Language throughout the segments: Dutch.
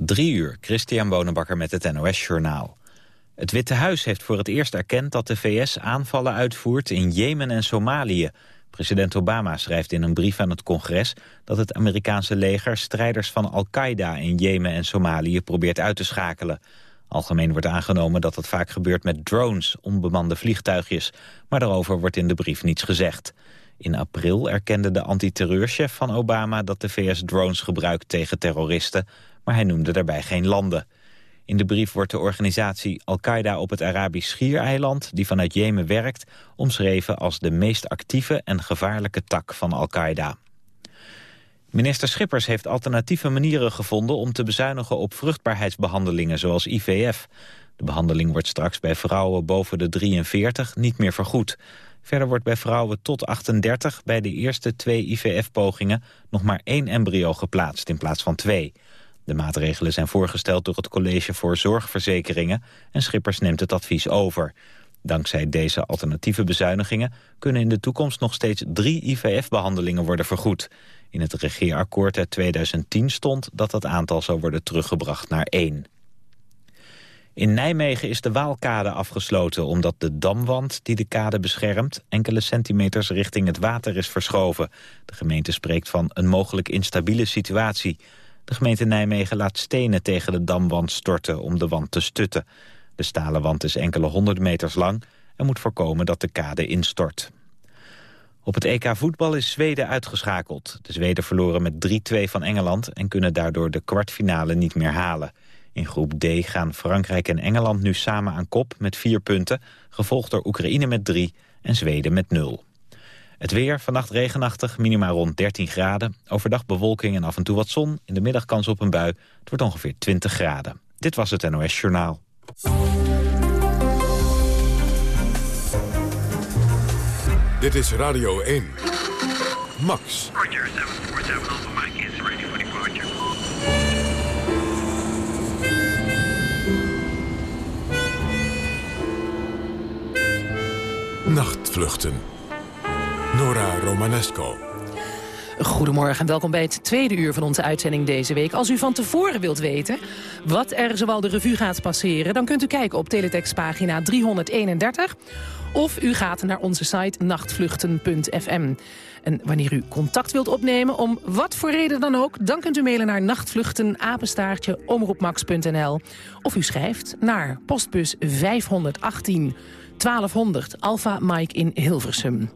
Drie uur, Christian Bonenbakker met het NOS Journaal. Het Witte Huis heeft voor het eerst erkend dat de VS aanvallen uitvoert in Jemen en Somalië. President Obama schrijft in een brief aan het congres dat het Amerikaanse leger strijders van Al-Qaeda in Jemen en Somalië probeert uit te schakelen. Algemeen wordt aangenomen dat het vaak gebeurt met drones, onbemande vliegtuigjes, maar daarover wordt in de brief niets gezegd. In april erkende de antiterreurchef van Obama dat de VS drones gebruikt tegen terroristen, maar hij noemde daarbij geen landen. In de brief wordt de organisatie Al-Qaeda op het Arabisch Schiereiland, die vanuit Jemen werkt, omschreven als de meest actieve en gevaarlijke tak van Al-Qaeda. Minister Schippers heeft alternatieve manieren gevonden om te bezuinigen op vruchtbaarheidsbehandelingen zoals IVF. De behandeling wordt straks bij vrouwen boven de 43 niet meer vergoed. Verder wordt bij vrouwen tot 38 bij de eerste twee IVF-pogingen nog maar één embryo geplaatst in plaats van twee. De maatregelen zijn voorgesteld door het College voor Zorgverzekeringen en Schippers neemt het advies over. Dankzij deze alternatieve bezuinigingen kunnen in de toekomst nog steeds drie IVF-behandelingen worden vergoed. In het regeerakkoord uit 2010 stond dat dat aantal zou worden teruggebracht naar één. In Nijmegen is de Waalkade afgesloten omdat de damwand die de kade beschermt enkele centimeters richting het water is verschoven. De gemeente spreekt van een mogelijk instabiele situatie. De gemeente Nijmegen laat stenen tegen de damwand storten om de wand te stutten. De stalen wand is enkele honderd meters lang en moet voorkomen dat de kade instort. Op het EK voetbal is Zweden uitgeschakeld. De Zweden verloren met 3-2 van Engeland en kunnen daardoor de kwartfinale niet meer halen. In groep D gaan Frankrijk en Engeland nu samen aan kop met vier punten... gevolgd door Oekraïne met drie en Zweden met nul. Het weer, vannacht regenachtig, minimaal rond 13 graden. Overdag bewolking en af en toe wat zon. In de middag kans op een bui. Het wordt ongeveer 20 graden. Dit was het NOS Journaal. Dit is Radio 1. Max. Roger, 747 Alpha Mike is ready for departure. Nachtvluchten. Nora Romanesco. Goedemorgen en welkom bij het tweede uur van onze uitzending deze week. Als u van tevoren wilt weten wat er zowel de revue gaat passeren... dan kunt u kijken op teletextpagina 331... of u gaat naar onze site nachtvluchten.fm. En wanneer u contact wilt opnemen, om wat voor reden dan ook... dan kunt u mailen naar nachtvluchten, omroepmax.nl. Of u schrijft naar postbus 518 1200 Alpha Mike in Hilversum.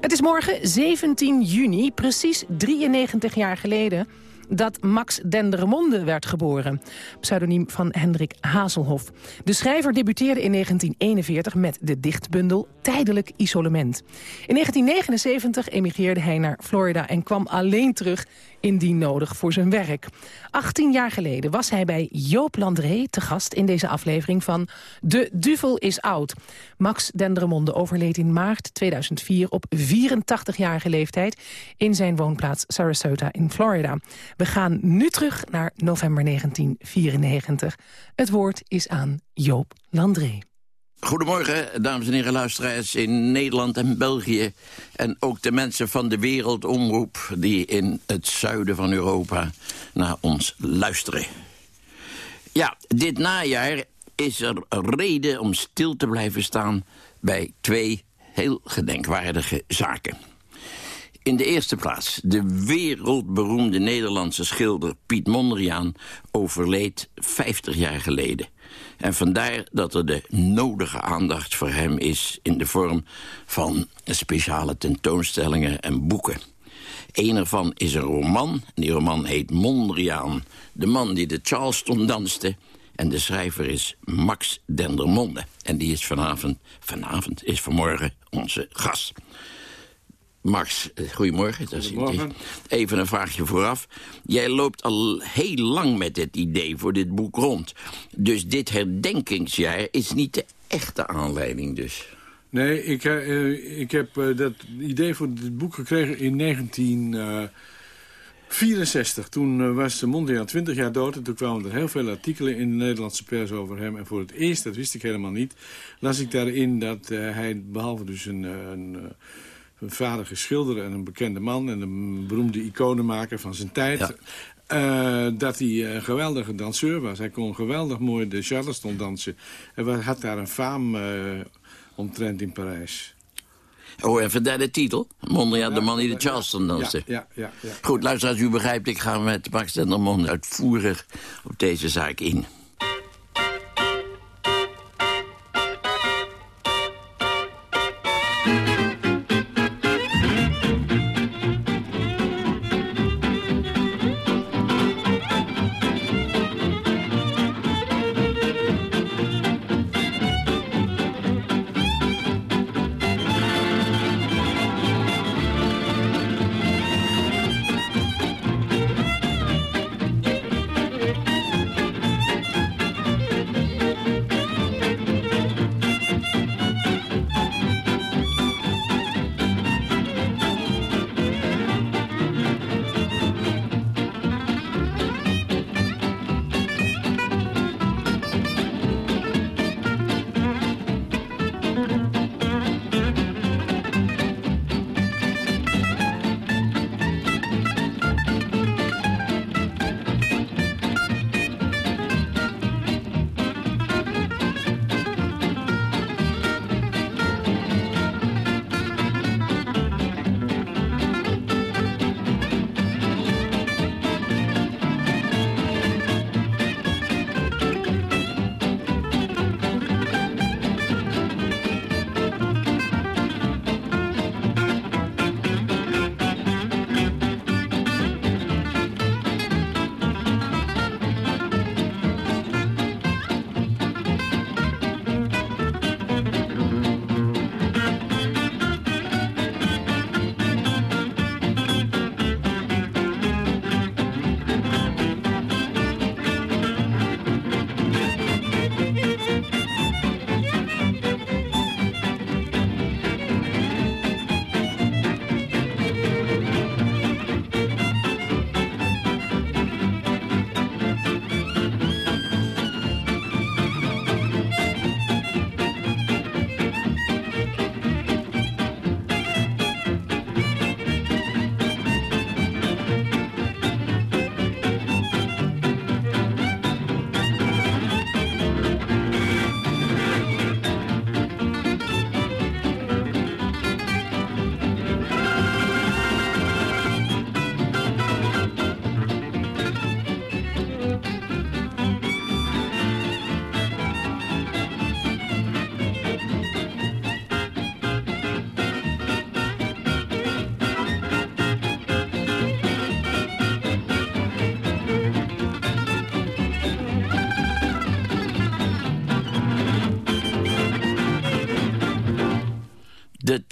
Het is morgen 17 juni, precies 93 jaar geleden dat Max Dendermonde werd geboren. Pseudoniem van Hendrik Hazelhoff. De schrijver debuteerde in 1941 met de dichtbundel Tijdelijk Isolement. In 1979 emigreerde hij naar Florida en kwam alleen terug indien nodig voor zijn werk. 18 jaar geleden was hij bij Joop Landré te gast in deze aflevering van De Duvel is oud. Max Dendermonde overleed in maart 2004 op 84-jarige leeftijd in zijn woonplaats Sarasota in Florida. We gaan nu terug naar november 1994. Het woord is aan Joop Landré. Goedemorgen, dames en heren luisteraars in Nederland en België... en ook de mensen van de Wereldomroep... die in het zuiden van Europa naar ons luisteren. Ja, dit najaar is er reden om stil te blijven staan... bij twee heel gedenkwaardige zaken. In de eerste plaats, de wereldberoemde Nederlandse schilder Piet Mondriaan... overleed 50 jaar geleden. En vandaar dat er de nodige aandacht voor hem is... in de vorm van speciale tentoonstellingen en boeken. Een ervan is een roman. Die roman heet Mondriaan, de man die de Charleston danste... En de schrijver is Max Dendermonde. En die is vanavond, vanavond is vanmorgen onze gast. Max, eh, goedemorgen. goedemorgen. Even een vraagje vooraf. Jij loopt al heel lang met dit idee voor dit boek rond. Dus dit herdenkingsjaar is niet de echte aanleiding dus. Nee, ik, uh, ik heb uh, dat idee voor dit boek gekregen in 1964. Toen was Mondriaan 20 jaar dood en toen kwamen er heel veel artikelen in de Nederlandse pers over hem. En voor het eerst, dat wist ik helemaal niet, las ik daarin dat hij behalve dus een... een een vader schilder en een bekende man... en een beroemde iconenmaker van zijn tijd... Eh, dat hij een geweldige danseur was. Hij kon geweldig mooi de Charleston dansen. Hij had daar een faam uh, omtrent in Parijs. Oh, even daar de titel. Mondriaan, de man die de Charleston danste. Ja, ja, ja, Goed, luister, als u begrijpt, ik ga met Max en Mond uitvoerig op deze zaak in.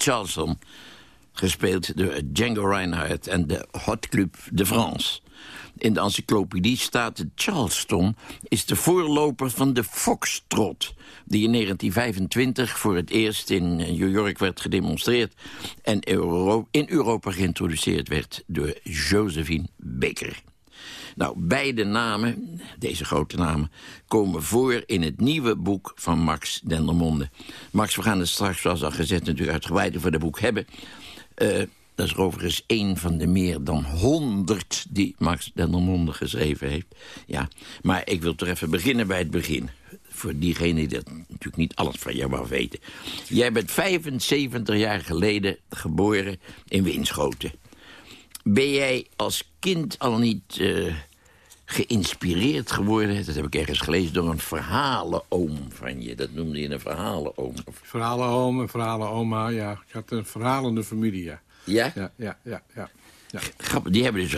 Charleston. Gespeeld door Django Reinhardt en de Hot Club de France. In de encyclopedie staat Charleston is de voorloper van de foxtrot... die in 1925 voor het eerst in New York werd gedemonstreerd... en in Europa geïntroduceerd werd door Josephine Baker. Nou, beide namen, deze grote namen, komen voor in het nieuwe boek van Max Dendermonde. Max, we gaan het straks, zoals al gezegd, natuurlijk uitgebreid voor het boek hebben. Uh, dat is overigens één van de meer dan honderd die Max Dendermonde geschreven heeft. Ja, maar ik wil toch even beginnen bij het begin. Voor diegene die dat natuurlijk niet alles van jou wou weten. Jij bent 75 jaar geleden geboren in Winschoten. Ben jij als kind al niet uh, geïnspireerd geworden... dat heb ik ergens gelezen, door een verhalenoom van je. Dat noemde je een verhalenoom. Verhalenoom, een verhalenoma, ja. Ik had een verhalende familie, ja. Ja? Ja, ja, ja. ja. ja. Grappig, die hebben dus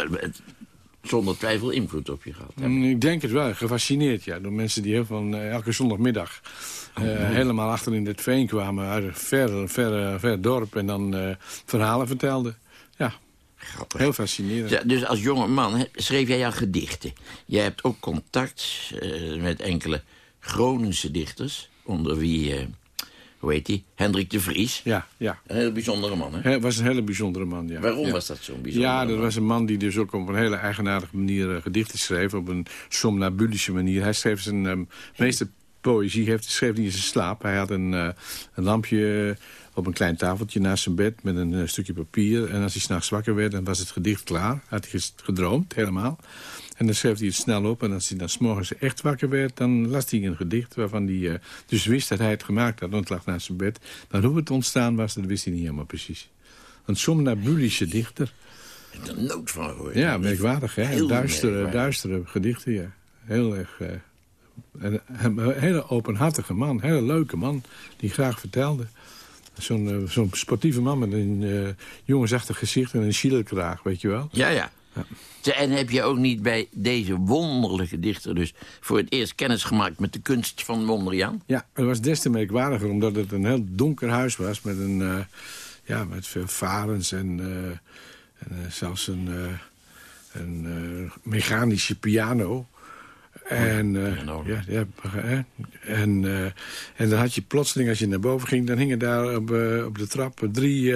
zonder twijfel invloed op je gehad. Mm, ik denk het wel, gefascineerd, ja. Door mensen die heel van uh, elke zondagmiddag... Uh, helemaal achter in het veen kwamen uit een ver, ver, ver dorp... en dan verhalen vertelden. Ja, Grappig. Heel fascinerend. Ja, dus als jonge man schreef jij jouw gedichten. Jij hebt ook contact uh, met enkele Groningse dichters... onder wie, uh, hoe heet die? Hendrik de Vries. Ja, ja. Een heel bijzondere man, hè? Hij was een hele bijzondere man, ja. Waarom ja. was dat zo'n bijzondere Ja, man? dat was een man die dus ook op een hele eigenaardige manier uh, gedichten schreef. Op een somnabulische manier. Hij schreef zijn um, meeste poëzie, heeft, schreef niet in zijn slaap. Hij had een, een lampje op een klein tafeltje naast zijn bed met een uh, stukje papier. En als hij s'nachts wakker werd, dan was het gedicht klaar. Had hij gedroomd, helemaal. En dan schreef hij het snel op. En als hij dan s'morgens echt wakker werd, dan las hij een gedicht... waarvan hij eh, dus wist dat hij het gemaakt had, want het lag naast zijn bed. Maar hoe het ontstaan was, dat wist hij niet helemaal precies. Een somnabulische dichter. Er nood van gehoord. Ja, merkwaardig, hè? Heel Duistere, merkwaardig. duistere gedichten, ja. Heel erg... eh, een, een hele openhartige man, een hele leuke man... die graag vertelde. Zo'n eh, zo'n sportieve man met een eh jongensachtig gezicht en een schielerkraag, weet je wel. Ja, ja. En heb je ook niet bij deze wonderlijke dichter... dus voor het eerst kennis gemaakt met de kunst van Mondriaan? Ja, het was des te merkwaardiger omdat het een heel donker huis was... met, een, eh, ja, met veel varens en, en zelfs een, een mechanische piano... En, eh, ja, ja, hè? en, eh, en dan had je plotseling, als je naar boven ging... dan hingen daar op, eh, op de trap drie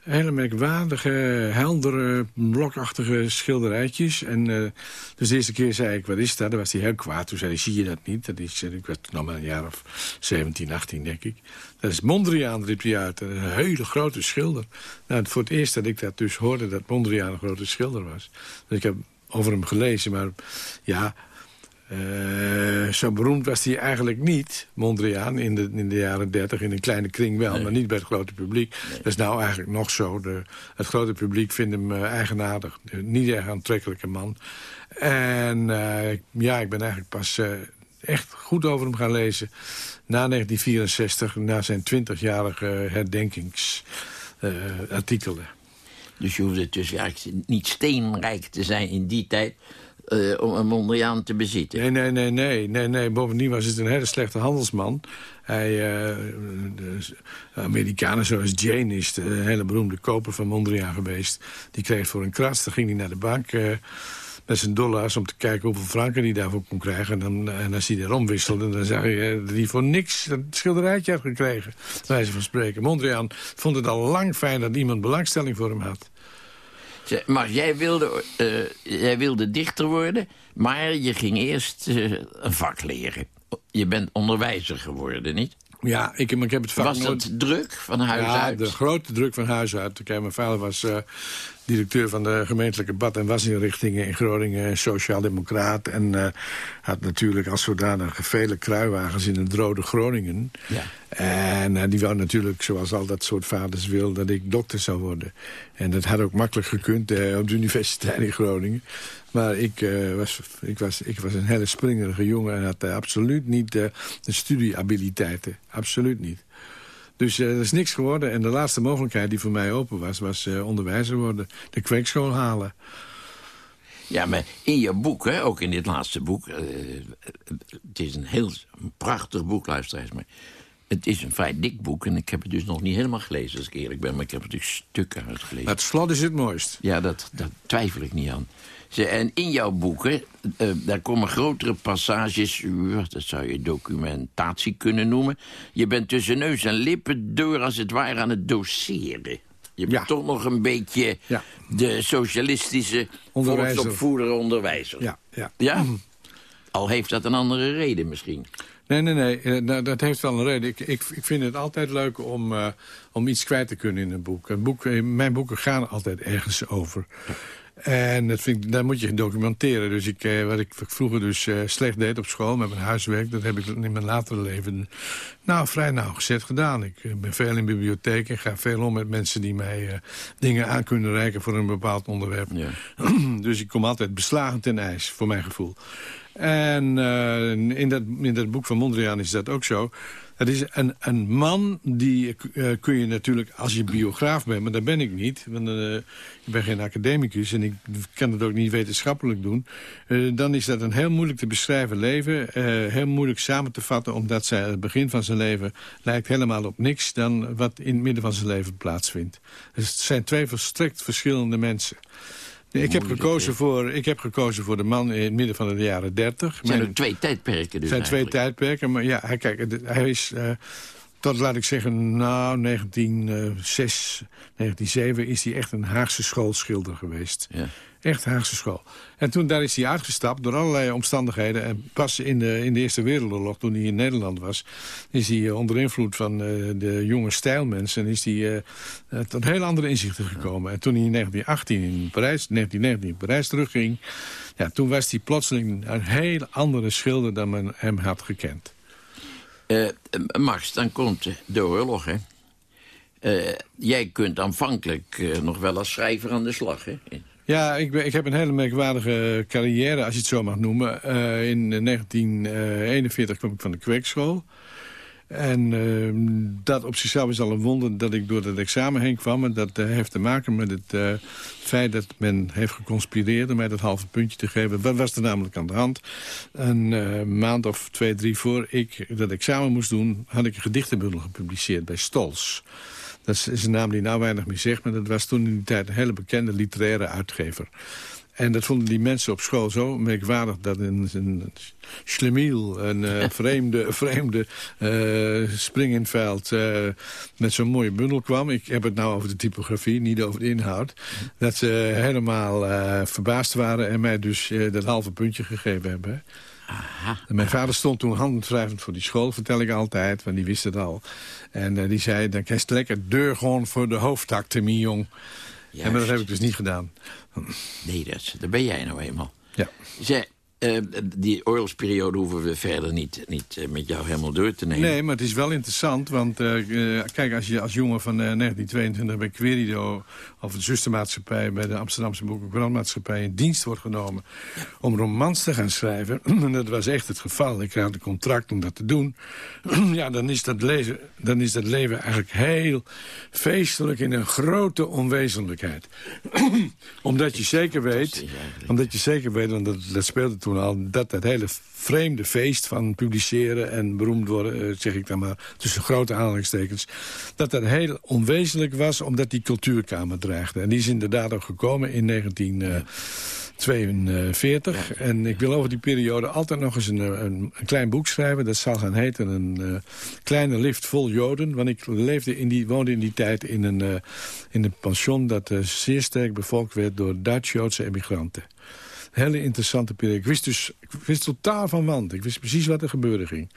hele merkwaardige, heldere, blokachtige schilderijtjes. En dus de eerste keer zei ik, wat is dat? Dan was hij heel kwaad. Toen zei hij, zie je dat niet? Dat is, ik was toen al maar een jaar of 17, 18, denk ik. Dat is Mondriaan, riep hij uit. Een hele grote schilder. Nou, voor het eerst dat ik dat dus hoorde, dat Mondriaan een grote schilder was. Dus ik heb over hem gelezen, maar ja... eh, zo beroemd was hij eigenlijk niet, Mondriaan, in de, in de jaren dertig. In een kleine kring wel, maar niet bij het grote publiek. Dat is nou eigenlijk nog zo. De, het grote publiek vindt hem eh, eigenaardig. Niet erg aantrekkelijke man. En eh, ja, ik ben eigenlijk pas echt goed over hem gaan lezen... na 1964, na zijn 20-jarige herdenkingsartikelen. Dus je hoefde dus eigenlijk niet steenrijk te zijn in die tijd... eh, om een Mondriaan te bezitten. Nee, nee, nee, nee, nee, nee. Bovendien was het een hele slechte handelsman. Hij, eh, de Amerikanen zoals Jane is de hele beroemde koper van Mondriaan geweest. Die kreeg voor een kras, dan ging hij naar de bank eh, met zijn dollars... om te kijken hoeveel franken hij daarvoor kon krijgen. En, dan, en als hij erom wisselde, dan zag je dat hij voor niks een schilderijtje had gekregen. Wijze van spreken. Mondriaan vond het al lang fijn dat iemand belangstelling voor hem had. Maar jij wilde, eh, jij wilde dichter worden, maar je ging eerst eh, een vak leren. Je bent onderwijzer geworden, niet? Ja, ik, ik heb het vak Was nooit... dat druk van huis ja, uit? de grote druk van huis uit. Kijk, mijn vader was eh, directeur van de gemeentelijke bad- en wasinrichtingen in Groningen. Sociaal-democraat. En eh, had natuurlijk als zodanig vele kruiwagens in het rode Groningen. Ja. En eh, die wou natuurlijk, zoals al dat soort vaders wil, dat ik dokter zou worden. En dat had ook makkelijk gekund eh, op de universiteit in Groningen. Maar ik, was, ik, was, ik was een hele springerige jongen en had absoluut niet de studieabiliteiten. Absoluut niet. Dus eh, er is niks geworden. En de laatste mogelijkheid die voor mij open was, was eh, onderwijzer worden. De kweekschool halen. Ja, maar in je boek, hè, ook in dit laatste boek... eh, het is een heel prachtig boek, luisteraars, maar... Het is een vrij dik boek en ik heb het dus nog niet helemaal gelezen, als ik eerlijk ben. Maar ik heb er natuurlijk stukken uitgelezen. Het slot is het mooist. Ja, dat, dat twijfel ik niet aan. En in jouw boeken, eh, daar komen grotere passages... uh, dat zou je documentatie kunnen noemen. Je bent tussen neus en lippen door als het ware aan het doseren. Je bent Ja. toch nog een beetje Ja. de socialistische Onderwijzer. volksopvoeder onderwijzer. Ja, ja. Ja? Al heeft dat een andere reden misschien. Nee, nee, nee. eh, nou, dat heeft wel een reden. Ik, ik, ik vind het altijd leuk om, eh, om iets kwijt te kunnen in een boek. Een boek eh, mijn boeken gaan altijd ergens over. En dat vind ik, daar moet je documenteren. Dus ik, eh, wat ik vroeger dus eh, slecht deed op school met mijn huiswerk... dat heb ik in mijn latere leven nou, vrij nauwgezet gedaan. Ik eh, ben veel in bibliotheken, ga veel om met mensen die mij eh, dingen aan kunnen reiken... voor een bepaald onderwerp. Ja. dus ik kom altijd beslagen ten ijs, voor mijn gevoel. En eh, in, dat, in dat boek van Mondriaan is dat ook zo. Het is een, een man die eh, kun je natuurlijk, als je biograaf bent... maar dat ben ik niet, want eh, ik ben geen academicus... en ik kan het ook niet wetenschappelijk doen... eh, dan is dat een heel moeilijk te beschrijven leven. eh, heel moeilijk samen te vatten, omdat zij, het begin van zijn leven... lijkt helemaal op niks dan wat in het midden van zijn leven plaatsvindt. Dus het zijn twee volstrekt verschillende mensen... Nee, ik, heb gekozen voor, ik heb gekozen voor de man in het midden van de jaren 30. Het zijn er twee tijdperken dus zijn twee eigenlijk. tijdperken. Maar ja, hij, kijk, hij is eh, tot, laat ik zeggen, nou, 1906, 1907 is hij echt een Haagse schoolschilder geweest. Ja. Echt Haagse school. En toen daar is hij uitgestapt door allerlei omstandigheden. En pas in de, in de Eerste Wereldoorlog, toen hij in Nederland was... is hij eh, onder invloed van eh, de jonge stijlmensen... is hij eh, tot heel andere inzichten gekomen. En toen hij in 1918 in Parijs, 1919 in Parijs terugging... Ja, toen was hij plotseling een heel andere schilder dan men hem had gekend. Eh, Max, dan komt de oorlog, hè? Jij kunt aanvankelijk nog wel als schrijver aan de slag, hè? Ja, ik, ik heb een hele merkwaardige carrière, als je het zo mag noemen. Eh, in 1941 kwam ik van de kweekschool. En eh, dat op zichzelf is al een wonder dat ik door dat examen heen kwam. En dat eh, heeft te maken met het eh, feit dat men heeft geconspireerd... om mij dat halve puntje te geven. Wat was er namelijk aan de hand? Een eh, maand of twee, drie voor ik dat examen moest doen... had ik een gedichtenbundel gepubliceerd bij Stols. Dat is- een naam die nou weinig meer zegt... maar dat was toen in die tijd een hele bekende literaire uitgever. En dat vonden die mensen op school zo merkwaardig... dat een, een schlemiel, een eh, vreemde, vreemde eh, spring in het veld... eh, met zo'n mooie bundel kwam. Ik heb het nou over de typografie, niet over de inhoud. Dat ze helemaal eh, verbaasd waren... en mij dus eh, dat halve puntje gegeven hebben. En mijn vader stond toen handendrijvend voor die school, vertel ik altijd, want die wist het al. En eh, die zei, dan krijg je lekker deur gewoon voor de hoofdtakte, mijn jong. En dat heb ik dus niet gedaan. Nee, dat, dat ben jij nou eenmaal. Ja. Zij, eh, die oorlogsperiode hoeven we verder niet, niet eh, met jou helemaal door te nemen. Nee, maar het is wel interessant, want eh, kijk, als je als jongen van eh, 1922 bij Querido... of de zustermaatschappij bij de Amsterdamse Boek- en Brandmaatschappij... in dienst wordt genomen om romans te gaan schrijven... en dat was echt het geval, ik kreeg een contract om dat te doen... ja, dan is, dat lezen, dan is dat leven eigenlijk heel feestelijk in een grote onwezenlijkheid. Omdat je zeker weet, omdat je zeker weet, want dat, dat speelde toen al... dat dat hele vreemde feest van publiceren en beroemd worden... eh, zeg ik dan maar tussen grote aanhalingstekens... dat dat heel onwezenlijk was omdat die cultuurkamer dreigde. En die is inderdaad ook gekomen in 1942. En ik wil over die periode altijd nog eens een, een, een klein boek schrijven. Dat zal gaan heten een eh, kleine lift vol Joden. Want ik leefde in die, woonde in die tijd in een, eh, in een pension... dat eh, zeer sterk bevolkt werd door Duits-Joodse emigranten. Hele interessante periode. Ik wist dus ik wist totaal van wand. Ik wist precies wat er gebeuren ging.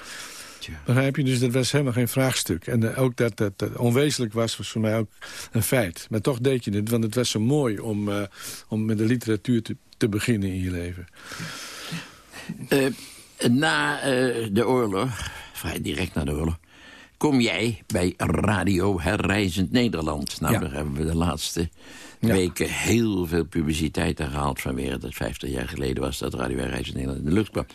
Begrijp je? Dus dat was helemaal geen vraagstuk. En eh, ook dat dat onwezenlijk was, was voor mij ook een feit. Maar toch deed je het, want het was zo mooi om, eh, om met de literatuur te, te beginnen in je leven. Eh, na de oorlog, vrij direct na de oorlog... kom jij bij Radio Herreizend Nederland. Nou, Ja. daar hebben we de laatste Ja. weken heel veel publiciteit aan gehaald... vanwege dat het 50 jaar geleden was dat Radio Herreizend Nederland in de lucht kwam.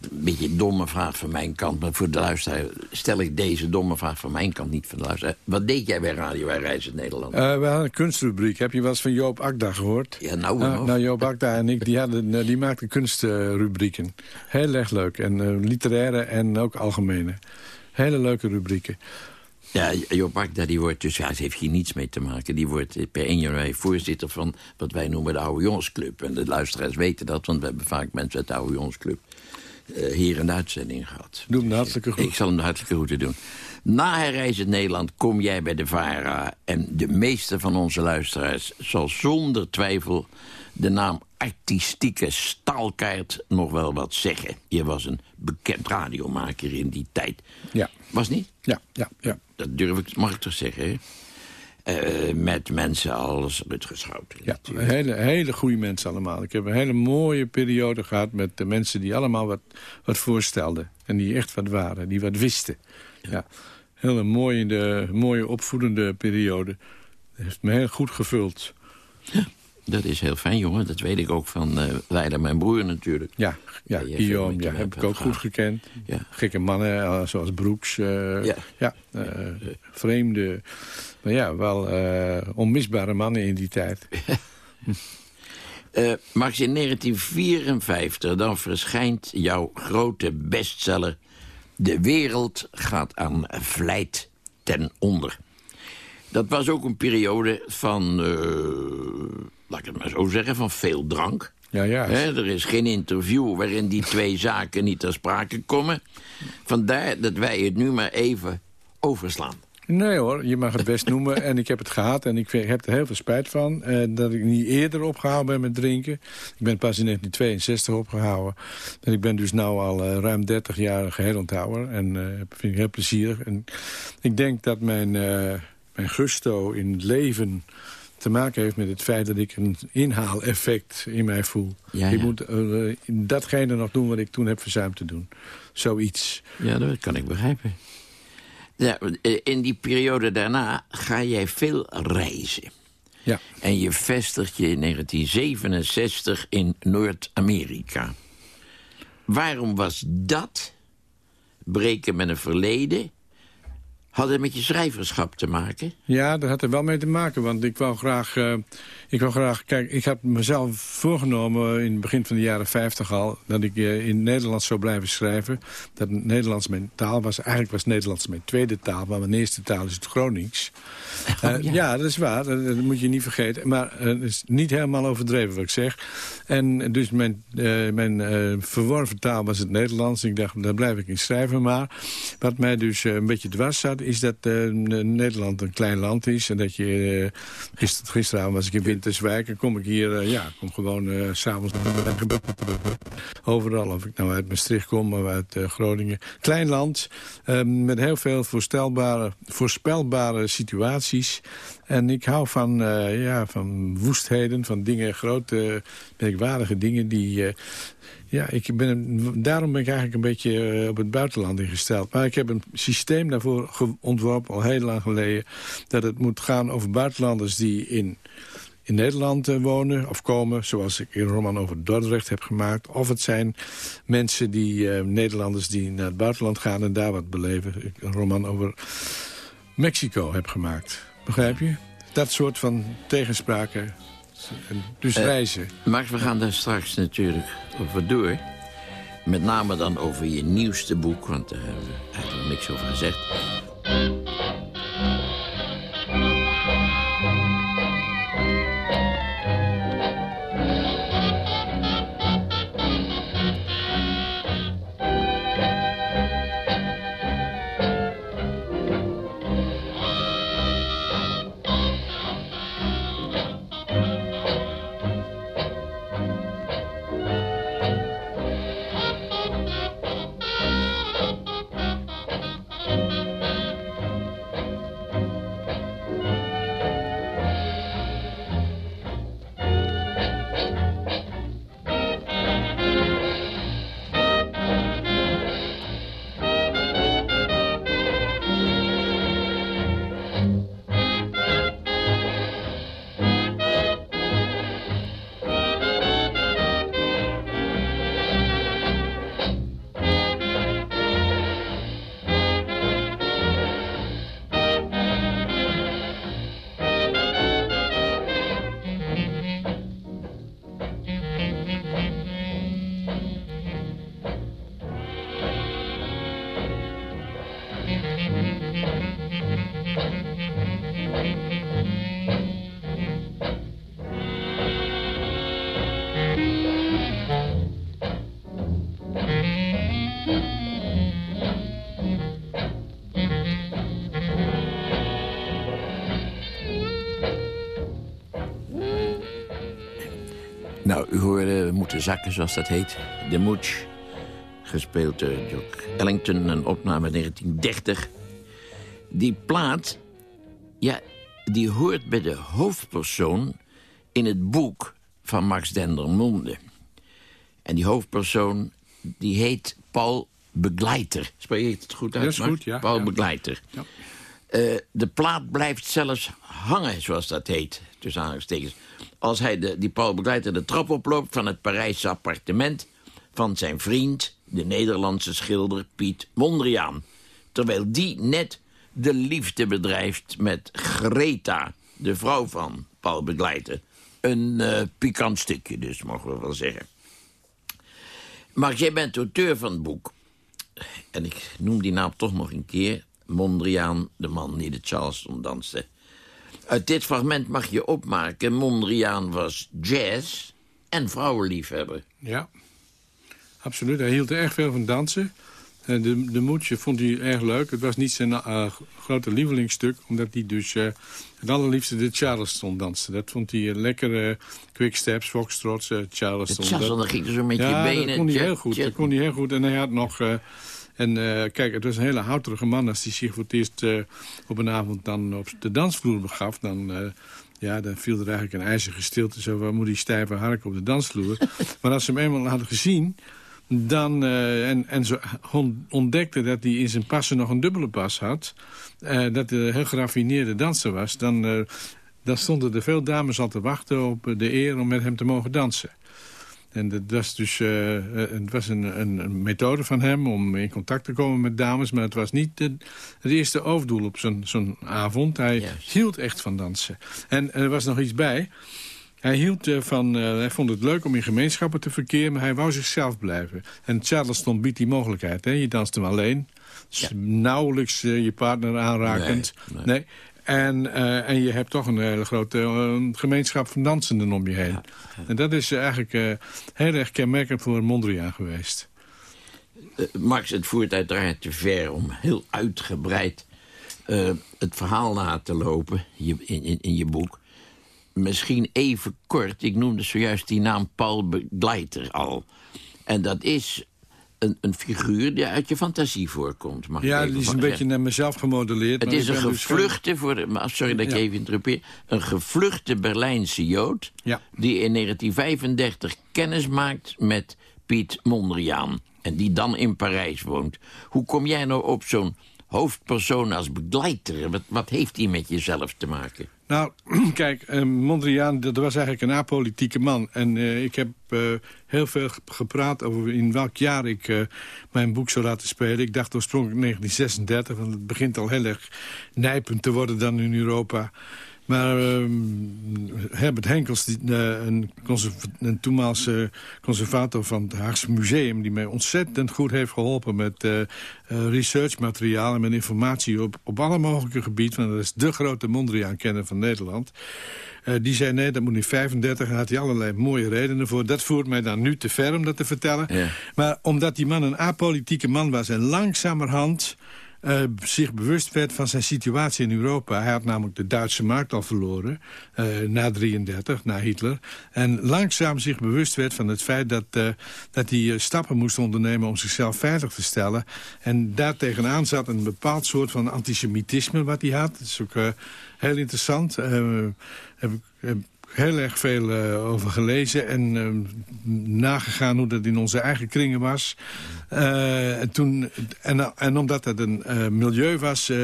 Een beetje een domme vraag van mijn kant, maar voor de luisteraar... stel ik deze domme vraag van mijn kant, niet van de luisteraar. Wat deed jij bij Radio Herreizend Nederland? Eh, we hadden een kunstrubriek. Heb je wel eens van Joop Akda gehoord? ja, nou, Nou, nou, nou, Joop Akda en ik die hadden, eh, die maakten kunstrubrieken. Heel erg leuk. En eh, literaire en ook algemene. Hele leuke rubrieken. Ja, Job Akda, die wordt dus, ja, heeft hier niets mee te maken. Die wordt per 1 januari voorzitter van wat wij noemen de Oude Jongensclub. En de luisteraars weten dat, want we hebben vaak mensen uit de Oude Jongensclub eh, hier in de uitzending gehad. Doe hem de hartelijke groet. Ik zal hem de hartelijke groeten doen. Na herreizen Nederland kom jij bij de VARA. En de meeste van onze luisteraars zal zonder twijfel de naam artistieke Stalkaart nog wel wat zeggen. Je was een bekend radiomaker in die tijd. Ja. Was niet? Ja, ja, ja. Dat durf ik, mag ik toch zeggen, hè? Eh, met mensen als Rutger Schouten. Ja, hele, hele goede mensen allemaal. Ik heb een hele mooie periode gehad met de mensen die allemaal wat, wat voorstelden. En die echt wat waren, die wat wisten. Ja, hele mooie, de, mooie opvoedende periode. Dat heeft me heel goed gevuld. Dat is heel fijn, jongen. Dat weet ik ook van eh Leider, mijn broer natuurlijk. Ja, ja je Guillaume, ja, heb ik ook goed gekend. Ja. Gekke mannen eh, zoals Broeks. eh, Ja. ja eh, vreemde, maar ja, wel eh, onmisbare mannen in die tijd. Eh, Max, in 1954 dan verschijnt jouw grote bestseller... De wereld gaat aan vlijt ten onder. Dat was ook een periode van, eh, laat ik het maar zo zeggen, van veel drank. Ja, ja. Er is geen interview waarin die twee zaken niet ter sprake komen. Vandaar dat wij het nu maar even overslaan. Nee hoor, je mag het best noemen. En ik heb het gehad en ik heb er heel veel spijt van. eh, dat ik niet eerder opgehouden ben met drinken. Ik ben pas in 1962 opgehouden. En ik ben dus nu al eh, ruim 30 jaar geheel onthouwer. En eh vind ik heel plezierig. En ik denk dat mijn, eh, mijn gusto in het leven te maken heeft met het feit dat ik een inhaaleffect in mij voel. Ja, Ik ja. moet eh, datgene nog doen wat ik toen heb verzuimd te doen. Zoiets. Ja, dat kan ik begrijpen. Ja, in die periode daarna ga jij veel reizen. Ja. En je vestigt je in 1967 in Noord-Amerika. Waarom was dat, breken met een verleden... had het met je schrijverschap te maken? Ja, dat had er wel mee te maken, want ik wou graag... eh, ik wou graag kijk, ik had mezelf voorgenomen in het begin van de jaren 50 al... dat ik eh, in Nederlands zou blijven schrijven. Dat Nederlands mijn taal was. Eigenlijk was Nederlands mijn tweede taal, maar mijn eerste taal is het Gronings. Eh, ja. ja. dat is waar, dat, dat moet je niet vergeten. Maar het is niet helemaal overdreven wat ik zeg. En dus mijn, mijn verworven taal was het Nederlands. Ik dacht, daar blijf ik in schrijven. Maar wat mij dus een beetje dwars zat... is dat eh, Nederland een klein land is. En dat je... eh, gister, gisteravond was ik in Winterswijk. En kom ik hier... eh, ja, kom gewoon eh, s'avonds... Overal, of ik nou uit Maastricht kom of uit eh, Groningen. Klein land, eh, met heel veel voorstelbare, voorspelbare situaties. En ik hou van, eh, ja, van woestheden, van dingen, grote, merkwaardige dingen die... ja, ik ben, daarom ben ik eigenlijk een beetje eh, op het buitenland ingesteld. Maar ik heb een systeem daarvoor ontworpen, al heel lang geleden... dat het moet gaan over buitenlanders die in in Nederland eh, wonen of komen... zoals ik een roman over Dordrecht heb gemaakt. Of het zijn mensen, die eh, Nederlanders die naar het buitenland gaan... en daar wat beleven. Ik een roman over Mexico heb gemaakt. Begrijp je? Dat soort van tegenspraken. En Dus Eh, reizen. Maar we gaan daar straks natuurlijk over door. Met name dan over je nieuwste boek, want daar hebben we eigenlijk niks over gezegd. Zakken, zoals dat heet. De Mooch, gespeeld door Jock Ellington, een opname 1930. Die plaat, ja, die hoort bij de hoofdpersoon... in het boek van Max Dendermonde. En die hoofdpersoon, die heet Paul Begleiter. Spreek ik het goed uit, Dat is goed, ja, Paul ja. Begleiter. Ja. Eh, de plaat blijft zelfs hangen, zoals dat heet, tussen aanhalingstekens. Als hij de, die Paul Begleiter de trap oploopt van het Parijse appartement... van zijn vriend, de Nederlandse schilder Piet Mondriaan. Terwijl die net de liefde bedrijft met Greta, de vrouw van Paul Begleiter. Een eh, pikant stukje dus, mogen we wel zeggen. Maar jij bent auteur van het boek. En ik noem die naam toch nog een keer. Mondriaan, de man die de Charleston danste. Uit dit fragment mag je opmaken... Mondriaan was jazz en vrouwenliefhebber. Ja, absoluut. Hij hield er erg veel van dansen. En de, de moedje vond hij erg leuk. Het was niet zijn eh, grote lievelingsstuk, omdat hij dus eh, het allerliefste de Charleston danste. Dat vond hij eh, lekker uh, quicksteps, foxtrots, uh, De Charleston. Charleston, dan ging er zo met ja, je benen. dat kon hij heel goed. Dat kon hij heel goed. En hij had nog... en eh, kijk, het was een hele houterige man. Als hij zich voor het eerst eh, op een avond dan op de dansvloer begaf... dan eh, Ja, dan viel er eigenlijk een ijzige stilte. Zo, waar moet die stijve hark op de dansvloer? maar als ze hem eenmaal hadden gezien... Dan, en, en ze on- ontdekte dat hij in zijn passen nog een dubbele pas had... eh, dat hij een heel geraffineerde danser was... Dan, dan stonden er veel dames al te wachten op de eer om met hem te mogen dansen. En dat was dus eh, eh, het was een, een, methode van hem om in contact te komen met dames... maar het was niet de- het eerste hoofddoel op zo'n zo'n avond. Hij Juist. hield echt van dansen. En er was nog iets bij. Hij, hield, eh, van, hij vond het leuk om in gemeenschappen te verkeren... maar hij wou zichzelf blijven. En Charleston biedt die mogelijkheid. Hè? Je danst hem alleen. Nauwelijks je partner aanrakend. Nee, Nee, nee. En, eh, en je hebt toch een hele grote eh, gemeenschap van dansenden om je heen. En dat is eigenlijk eh, heel erg kenmerkend voor Mondriaan geweest. Max, het voert uiteraard te ver om heel uitgebreid het verhaal na te lopen in, in, in je boek. Misschien even kort, ik noemde zojuist die naam Paul Begleiter al. En dat is een, een figuur die uit je fantasie voorkomt. Mag ik Ja, die is een beetje naar mezelf gemodelleerd. Het is een dus gevluchte, voor de, maar sorry dat ik Ja. even interrupeer... een gevluchte Berlijnse Jood... Ja. die in 1935 kennis maakt met Piet Mondriaan... en die dan in Parijs woont. Hoe kom jij nou op zo'n hoofdpersoon als begeleiter? Wat, wat heeft die met jezelf te maken? Nou, kijk, eh, Mondriaan, dat was eigenlijk een apolitieke man. En eh, ik heb eh, heel veel ge- gepraat over in welk jaar ik mijn boek zou laten spelen. Ik dacht oorspronkelijk 1936, want het begint al heel erg nijpend te worden dan in Europa. Maar ehm, Herbert Henkels, die, eh, een, een toenmaals conservator van het Haagse Museum... die mij ontzettend goed heeft geholpen met eh, eh, researchmateriaal... en met informatie op, op alle mogelijke gebieden. Want dat is de grote Mondriaan-kenner van Nederland. Die zei nee, dat moet niet 35. En had hij allerlei mooie redenen voor. Dat voert mij dan nu te ver om dat te vertellen. Ja. Maar omdat die man een apolitieke man was... en langzamerhand eh, zich bewust werd van zijn situatie in Europa. Hij had namelijk de Duitse markt al verloren, eh, na 33, na Hitler. En langzaam zich bewust werd van het feit dat, eh, dat hij stappen moest ondernemen... om zichzelf veilig te stellen. En daar tegenaan zat een bepaald soort van antisemitisme wat hij had. Dat is ook heel interessant. Heb ik... heel erg veel over gelezen en eh, nagegaan hoe dat in onze eigen kringen was. Eh, en, toen, en, en omdat het een eh, milieu was, eh,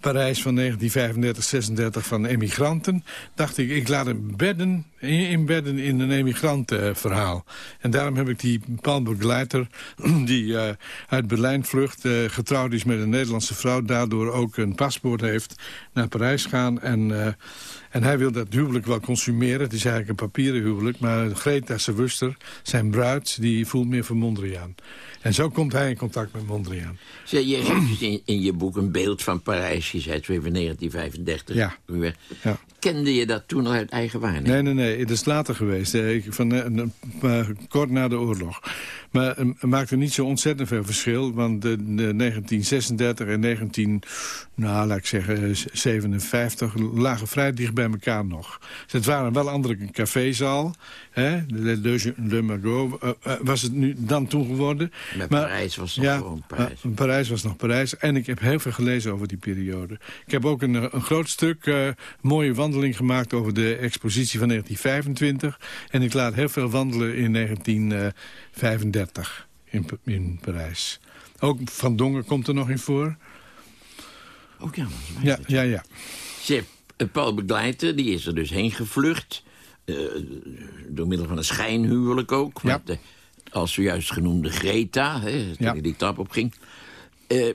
Parijs van 1935, 36 van emigranten... dacht ik, ik laat hem bedden, inbedden in een emigrantenverhaal. en daarom heb ik die Paul die uit Berlijn vlucht... getrouwd is met een Nederlandse vrouw, daardoor ook een paspoort heeft... naar Parijs gaan en... en hij wil dat huwelijk wel consumeren. Het is eigenlijk een papieren huwelijk. Maar Greta Sewuster, zijn bruid, die voelt meer voor Mondriaan. En zo komt hij in contact met Mondriaan. Je geeft dus in, in je boek een beeld van Parijs. Je zei het weer van 1935. Ja. Ja. Kende je dat toen al uit eigen waarneming? Nee, nee, nee. Het is later geweest. eh, ik- Van, eh, eh, kort na de oorlog. Maar eh, het maakte niet zo ontzettend veel verschil. Want de, de 1936 en 19, nou, laat ik zeggen, 57 lagen vrij dicht bij elkaar nog. Dus het waren wel andere cafés al. Hè? Le, Le, eh, eh, was het nu dan toen geworden. Maar Maar- Parijs was nog gewoon Parijs. Parijs was nog Parijs. En ik heb heel veel gelezen over die periode. Ik heb ook een, een groot stuk eh, mooie wandeling gemaakt over de expositie van 1925. En ik laat heel veel wandelen in 1935 in, in Parijs. Ook Van Dongen komt er nog in voor. Ook ja, Ja, ja, ja. Zeg, eh, Paul Begleiter, die is er dus heen gevlucht. eh, door middel van een schijnhuwelijk ook. Ja. Met de, als zojuist genoemde Greta, hè, toen Ja. hij die trap op ging. Eh,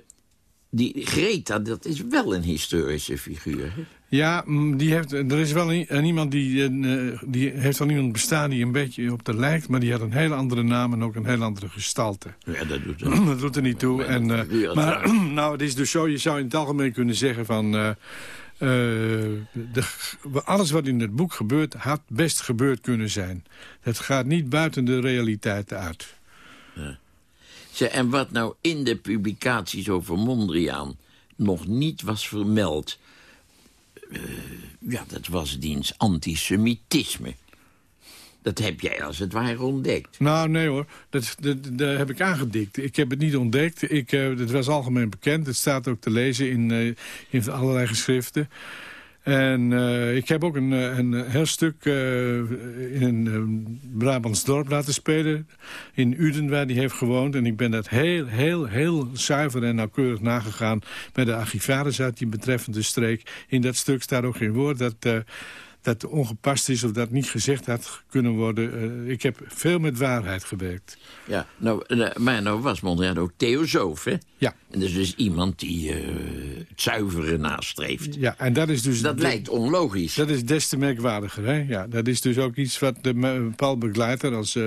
die Greta, dat is wel een historische figuur. Hè? Ja, mm, die heeft, er is wel een, een iemand die, eh, die heeft wel iemand bestaan die een beetje op de lijkt... maar die had een hele andere naam en ook een hele andere gestalte. Ja, dat doet het. dat doet er niet toe. En, eh, maar nou, het is dus zo, je zou in het algemeen kunnen zeggen van... eh, eh, de, alles wat in het boek gebeurt, had best gebeurd kunnen zijn. Het gaat niet buiten de realiteit uit. Zeg, en wat nou in de publicaties over Mondriaan nog niet was vermeld... eh, ja, dat was diens antisemitisme. Dat heb jij als het ware ontdekt. Nou, nee hoor. Dat, dat, dat heb ik aangedikt. Ik heb het niet ontdekt. Ik, eh, het was algemeen bekend. Het staat ook te lezen in, eh, in allerlei geschriften. En eh, ik heb ook een, eh, een heel stuk uh, in een Brabants dorp laten spelen. In Uden, waar hij heeft gewoond. En ik ben dat heel, heel, heel zuiver en nauwkeurig nagegaan... bij de archivaris uit die betreffende streek. In dat stuk staat ook geen woord dat dat ongepast is of dat niet gezegd had kunnen worden. Uh, ik heb veel met waarheid gewerkt. Ja, nou, uh, maar nou was Mondriaan ook theosoof, hè? Ja. En dat is dus iemand die uh, het zuivere nastreeft. Ja, en dat is dus... Dat lijkt onlogisch. Dat is des te merkwaardiger, hè? Ja, dat is dus ook iets wat de Paul Begleiter als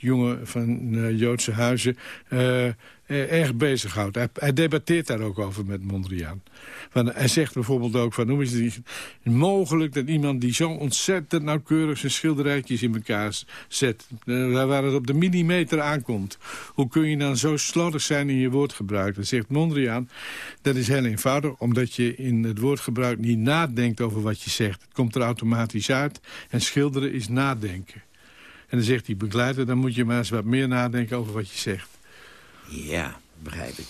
jongen van Joodse huizen eh, erg bezighoudt. Hij, hij debatteert daar ook over met Mondriaan. Hij zegt bijvoorbeeld ook van... hoe is het mogelijk dat iemand die zo ontzettend nauwkeurig... zijn schilderijtjes in elkaar zet... Uh, waar het op de millimeter aankomt... hoe kun je dan zo slordig zijn in je woordgebruik? Dan zegt Mondriaan, dat is heel eenvoudig... omdat je in het woordgebruik niet nadenkt over wat je zegt. Het komt er automatisch uit. En schilderen is nadenken. En dan zegt die begeleider, dan moet je maar eens wat meer nadenken over wat je zegt. Ja, begrijp ik.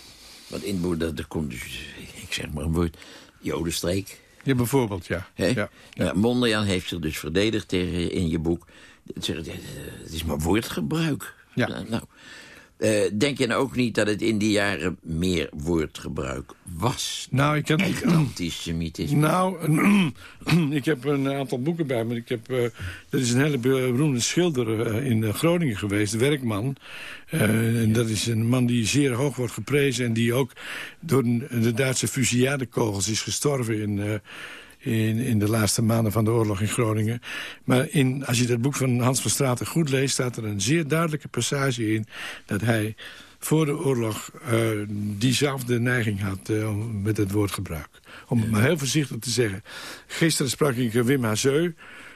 Want in dat komt dus, ik zeg maar een woord, jodenstreek. Ja, bijvoorbeeld, ja. ja. Nou, Mondriaan heeft zich dus verdedigd tegen, in je boek. Het is maar woordgebruik. Ja. Nou, nou uh, denk je nou ook niet dat het in die jaren meer woordgebruik was? Nou, ik heb... antisemitisme. Nou, ik heb een aantal boeken bij me. Ik heb, uh, dat is een hele beroemde schilder uh, in Groningen geweest, Werkman. en dat is een man die zeer hoog wordt geprezen... en die ook door de Duitse fusillade-kogels is gestorven in in, in de laatste maanden van de oorlog in Groningen. Maar in, als je dat boek van Hans van Straten goed leest... staat er een zeer duidelijke passage in dat hij voor de oorlog uh, diezelfde neiging had uh, met het woordgebruik. Om het maar heel voorzichtig te zeggen. Gisteren sprak ik Wim Hazeu,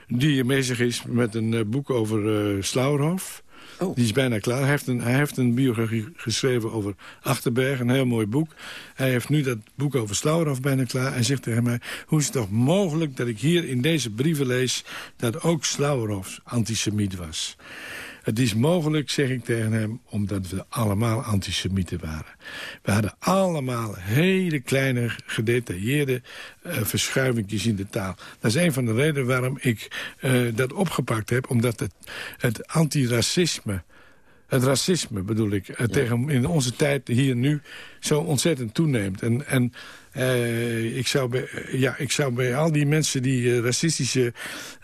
die bezig is met een uh, boek over Slauerhof. Oh. Die is bijna klaar. Hij heeft, een, hij heeft een biografie geschreven over Achterberg, een heel mooi boek. Hij heeft nu dat boek over Slauerhoff bijna klaar. Hij zegt tegen mij, hoe is het toch mogelijk dat ik hier in deze brieven lees... dat ook Slauerhoff antisemiet was? Het is mogelijk, zeg ik tegen hem, omdat we allemaal antisemieten waren. We hadden allemaal hele kleine, gedetailleerde uh, verschuivingjes in de taal. Dat is een van de redenen waarom ik uh, dat opgepakt heb. Omdat het, het antiracisme het racisme bedoel ik, eh, tegen, in onze tijd hier nu zo ontzettend toeneemt. En, en uh, ik, zou bij, ja, ik zou bij al die mensen die uh, racistische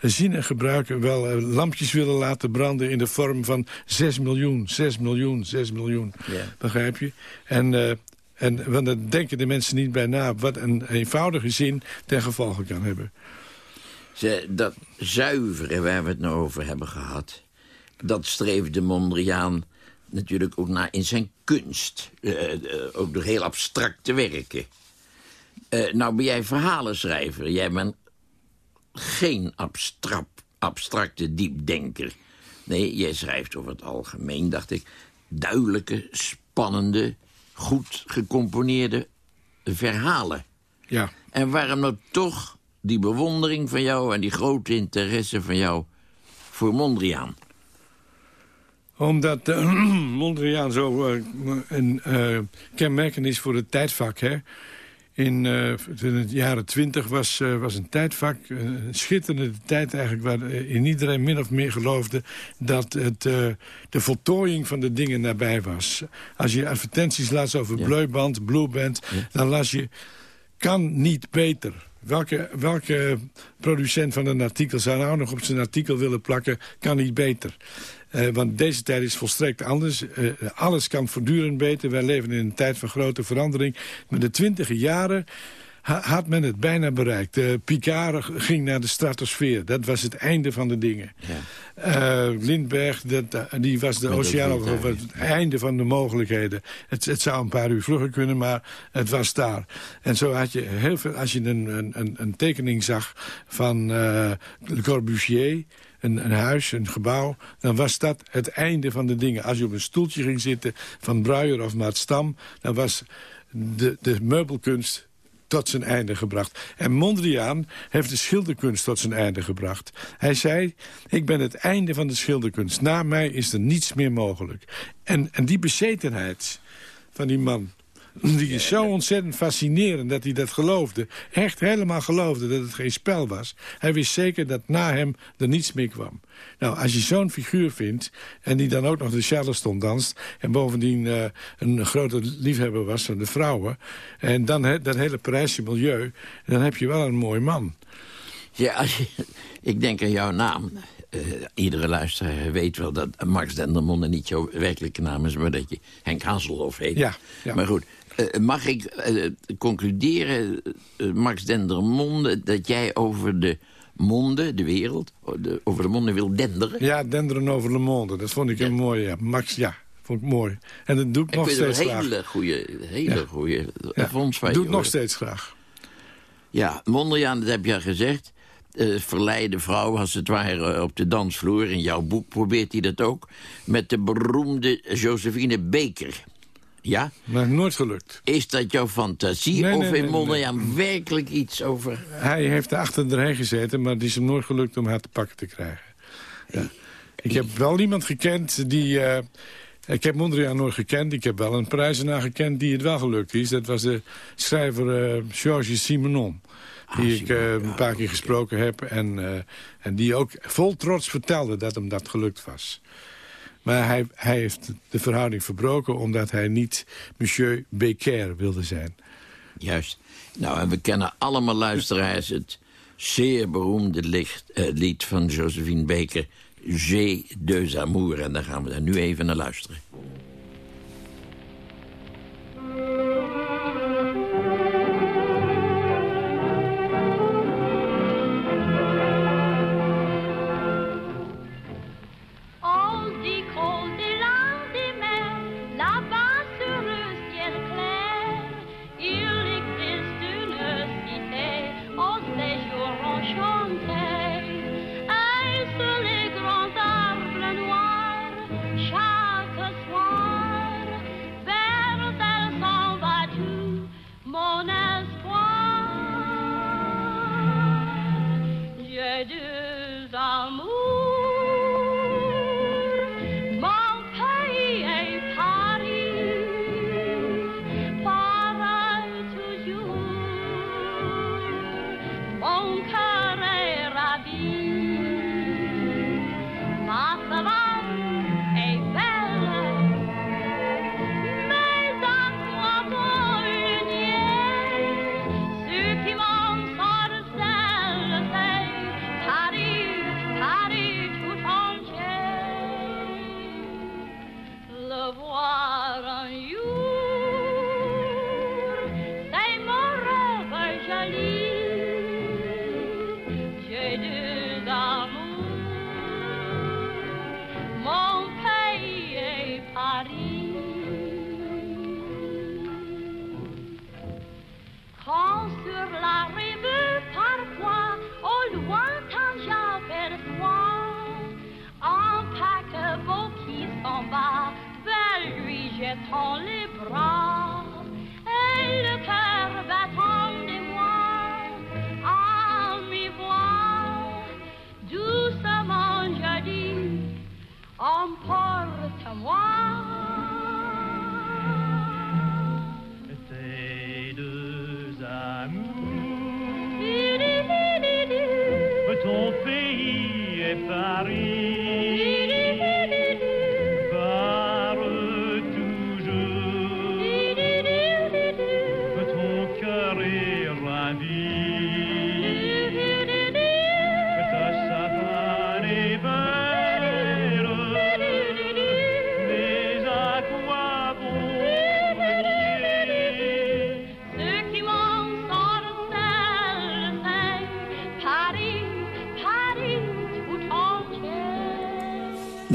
zinnen gebruiken... wel uh, lampjes willen laten branden in de vorm van 6 miljoen, 6 miljoen, 6 miljoen. Begrijp je? En, en want dan denken de mensen niet bij na... wat een eenvoudige zin ten gevolge kan hebben. Ze, dat zuiveren waar we het nou over hebben gehad dat streefde Mondriaan natuurlijk ook naar in zijn kunst. Uh, uh, ook door heel abstract te werken. Uh, nou ben jij verhalenschrijver. Jij bent geen abstract, abstracte diepdenker. Nee, jij schrijft over het algemeen, dacht ik... duidelijke, spannende, goed gecomponeerde verhalen. Ja. En waarom nou toch die bewondering van jou... en die grote interesse van jou voor Mondriaan? Omdat uh, Mondriaan zo uh, een uh, kenmerkend is voor het tijdvak. Hè? In, in de jaren twintig was, was een tijdvak, een schitterende tijd eigenlijk... waarin iedereen min of meer geloofde dat het, de voltooiing van de dingen nabij was. Als je advertenties las over ja. Bleuband, Blueband, ja. dan las je... kan niet beter. Welke, welke producent van een artikel zou nou nog op zijn artikel willen plakken... kan niet beter. Uh, want deze tijd is volstrekt anders. Uh, alles kan voortdurend beter. Wij leven in een tijd van grote verandering. Met de twintige jaren ha had men het bijna bereikt. Uh, Picard ging naar de stratosfeer. Dat was het einde van de dingen. Ja. Lindbergh, dat, die was de oceaan het einde van de mogelijkheden. Het, het, zou een paar uur vroeger kunnen, maar het was daar. En zo had je heel veel... Als je een, een, een tekening zag van Le Corbusier een, een, huis, een gebouw... dan was dat het einde van de dingen. Als je op een stoeltje ging zitten van Bruijer of Maat Stam... dan was de, de meubelkunst tot zijn einde gebracht. En Mondriaan heeft de schilderkunst tot zijn einde gebracht. Hij zei, ik ben het einde van de schilderkunst. Na mij is er niets meer mogelijk. En, en die bezetenheid van die man Die is zo ontzettend fascinerend dat hij dat geloofde. Echt helemaal geloofde dat het geen spel was. Hij wist zeker dat na hem er niets meer kwam. Nou, als je zo'n figuur vindt... en die dan ook nog de Charleston danst... en bovendien uh, een grote liefhebber was van de vrouwen... en dan he, dat hele Parijse milieu... dan heb je wel een mooi man. Ja, als je, ik denk aan jouw naam. Uh, iedere luisteraar weet wel dat Max Dendermonde niet jouw werkelijke naam is... maar dat je Henk Hazelhoff heet. Ja, ja. Maar goed, uh, mag ik uh, concluderen, Max Dendermonde... dat jij over de monde, de wereld, de, over de monde wil denderen? Ja, denderen over de monde. Dat vond ik ja. een mooie, ja. Max, ja. Vond ik mooi. En dat doe ik, ik nog steeds graag. hele goede, hele ja. goede ja. vondst van Doe ik nog steeds graag. Ja, Mondriaan, dat heb je al gezegd. Uh, verleide vrouw, als het ware, op de dansvloer. In jouw boek probeert hij dat ook. Met de beroemde Josephine Baker. Ja? Maar nooit gelukt. Is dat jouw fantasie? Nee, of nee, nee, Mondriaan werkelijk iets over... Hij heeft er achter erheen gezeten, maar het is hem nooit gelukt om haar te pakken te krijgen. Ja. Ik heb wel iemand gekend die... Uh, ik heb Mondriaan nooit gekend. Ik heb wel een prijzenaar gekend die het wel gelukt is. Dat was de schrijver uh, Georges Simenon. Die ah, ik uh, een paar keer gesproken heb. En, en die ook vol trots vertelde dat hem dat gelukt was. Maar hij, hij heeft de verhouding verbroken... omdat hij niet monsieur Becker wilde zijn. Juist. Nou, en we kennen allemaal luisteraars... het zeer beroemde uh, lied van Josephine Baker... J'ai deux amours. En daar gaan we daar nu even naar luisteren.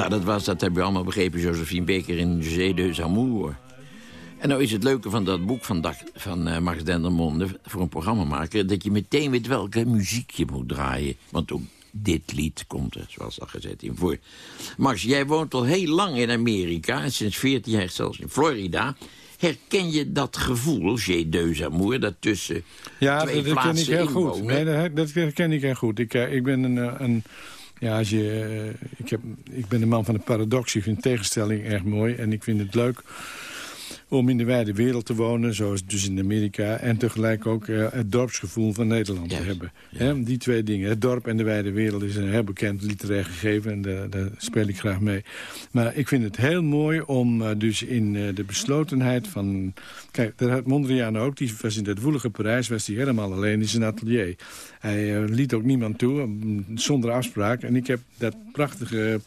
Nou, dat was, dat hebben we allemaal begrepen, Josephine Baker in Zee de Amour. En nou is het leuke van dat boek van, dag, van uh, Max Dendermonde... voor een programma maken, dat je meteen weet welke muziek je moet draaien. Want ook dit lied komt er, zoals al gezegd, in voor. Max, jij woont al heel lang in Amerika... en sinds 14 jaar zelfs in Florida... Herken je dat gevoel, J'ai deux amours, dat tussen ja, twee dat ken ik heel inwonen? goed. Nee, dat, dat herken ik heel goed. Ik, uh, ik ben een... een ja, als je, uh, ik, heb, ik ben een man van de paradox. Ik vind tegenstelling erg mooi. En ik vind het leuk om in de wijde wereld te wonen, zoals dus in Amerika... en tegelijk ook eh, het dorpsgevoel van Nederland te hebben. Die twee dingen, het dorp en de wijde wereld... is een heel bekend literair gegeven en daar, daar speel ik graag mee. Maar ik vind het heel mooi om eh, dus in eh, de beslotenheid van... Kijk, daar had Mondriaan ook, die was in dat woelige Parijs... was hij helemaal alleen in zijn atelier. Hij liet ook niemand toe, zonder afspraak. En ik heb dat prachtige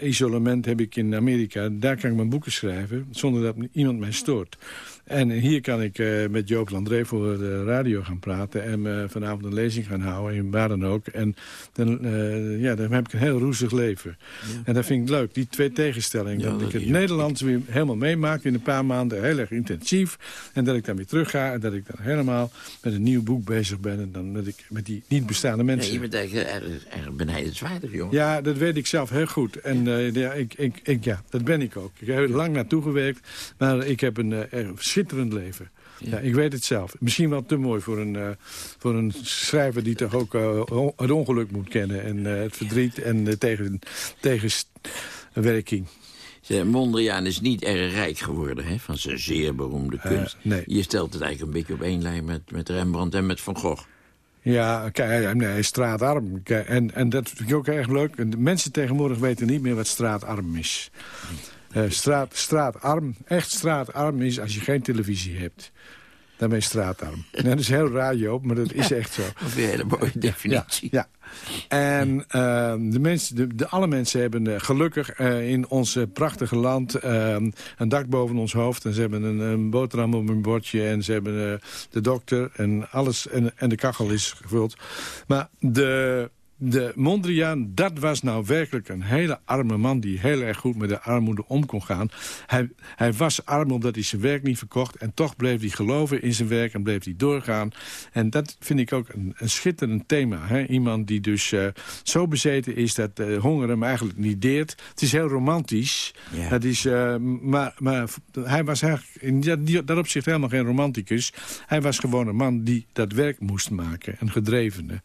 isolement heb ik in Amerika. Daar kan ik mijn boeken schrijven, zonder dat iemand mij stoort. En hier kan ik uh, met Joop Landré voor de radio gaan praten... en uh, vanavond een lezing gaan houden, in waar dan ook. En dan, uh, ja, dan heb ik een heel roezig leven. Ja. En dat vind ik leuk, die twee tegenstellingen. Ja, dat ik het Nederlands weer helemaal meemaak in een paar maanden, heel erg intensief. En dat ik dan weer terug ga en dat ik dan helemaal met een nieuw boek bezig ben... en dan met, ik, met die niet bestaande mensen. Ja, je bent eigenlijk erg, erg benijdenswaardig, jongen. Ja, dat weet ik zelf heel goed. En ja. ik, ik, ik, ja, dat ben ik ook. Ik heb er lang naartoe gewerkt, maar ik heb een schitterend leven. Ja. ik weet het zelf. Misschien wel te mooi voor een, uh, voor een schrijver die toch ook uh, het ongeluk moet kennen. En uh, het verdriet en de tegen, tegenwerking. Mondriaan is niet erg rijk geworden hè, van zijn zeer beroemde kunst. nee. Je stelt het eigenlijk een beetje op één lijn met, met Rembrandt en met Van Gogh. Ja, kijk, nee, hij is straatarm. En, en dat vind ik ook erg leuk. De mensen tegenwoordig weten niet meer wat straatarm is. Uh, straat, straatarm, echt straatarm is als je geen televisie hebt. Dan ben je straatarm. dat is heel raar, Joop, maar dat is echt zo. Dat is een hele mooie definitie. Ja, En uh, de mensen, de, de, alle mensen hebben uh, gelukkig in ons prachtige land ehm, een dak boven ons hoofd. En ze hebben een, een boterham op hun bordje. En ze hebben de dokter en alles. En, en de kachel is gevuld. Maar de de Mondriaan, dat was nou werkelijk een hele arme man... die heel erg goed met de armoede om kon gaan. Hij, hij was arm omdat hij zijn werk niet verkocht... en toch bleef hij geloven in zijn werk en bleef hij doorgaan. En dat vind ik ook een, een schitterend thema. Hè? Iemand die dus uh, zo bezeten is dat uh, honger hem eigenlijk niet deert. Het is heel romantisch. Dat is, uh, maar, maar hij was eigenlijk in dat, dat opzicht helemaal geen romanticus. Hij was gewoon een man die dat werk moest maken. Een gedrevene.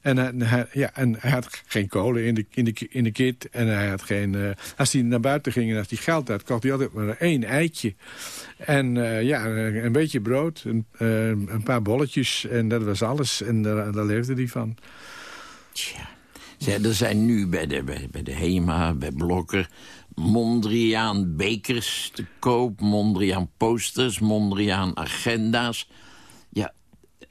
En, hij, ja, en hij had geen kolen in de, in de, in de kit. En hij had geen... Uh, als hij naar buiten ging en als hij geld had, kocht hij altijd maar één eitje. En uh, ja, een beetje brood, een, een, paar bolletjes. En dat was alles. En daar, leefde hij van. Tja. Zij, er zijn nu bij de, bij de HEMA, bij Blokker... Mondriaan bekers te koop, Mondriaan posters, Mondriaan agenda's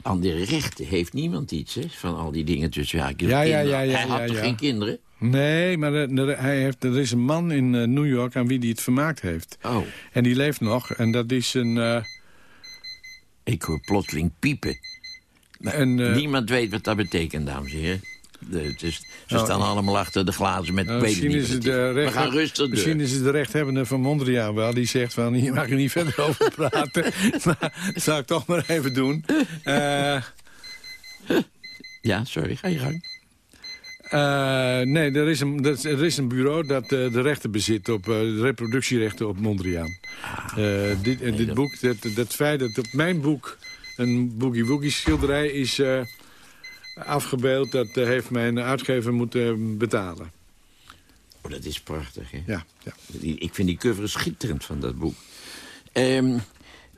aan de rechten heeft niemand iets hè, van al die dingetjes. Ja, ja, ja, ja, ja, Hij had ja, toch geen kinderen? Nee, maar er, er- hij heeft, er is een man in eh, New York aan wie hij het vermaakt heeft. Oh, En die leeft nog. En dat is een... eh, ik hoor plotseling piepen. een eh, Niemand weet wat dat betekent, dames en heren. Het is, ze Nou, staan allemaal achter de glazen met... nou, ik misschien is het de is. We gaan rustig Misschien door. is het de rechthebbende van Mondriaan wel. Die zegt van, hier mag je niet verder over praten. maar dat zou ik toch maar even doen. Eh, Ja, sorry, ga je gang. eh, nee, er is, een, er is- er is een bureau dat eh, de rechten bezit op eh, de reproductierechten op Mondriaan. Eh, dit eh, dit boek, dat, dat feit dat op mijn boek een Boogie Woogie schilderij is eh, afgebeeld... dat eh, heeft mijn uitgever moeten betalen. Oh, dat is prachtig, hè? Ja, ja. Ik vind die cover schitterend van dat boek. Ehm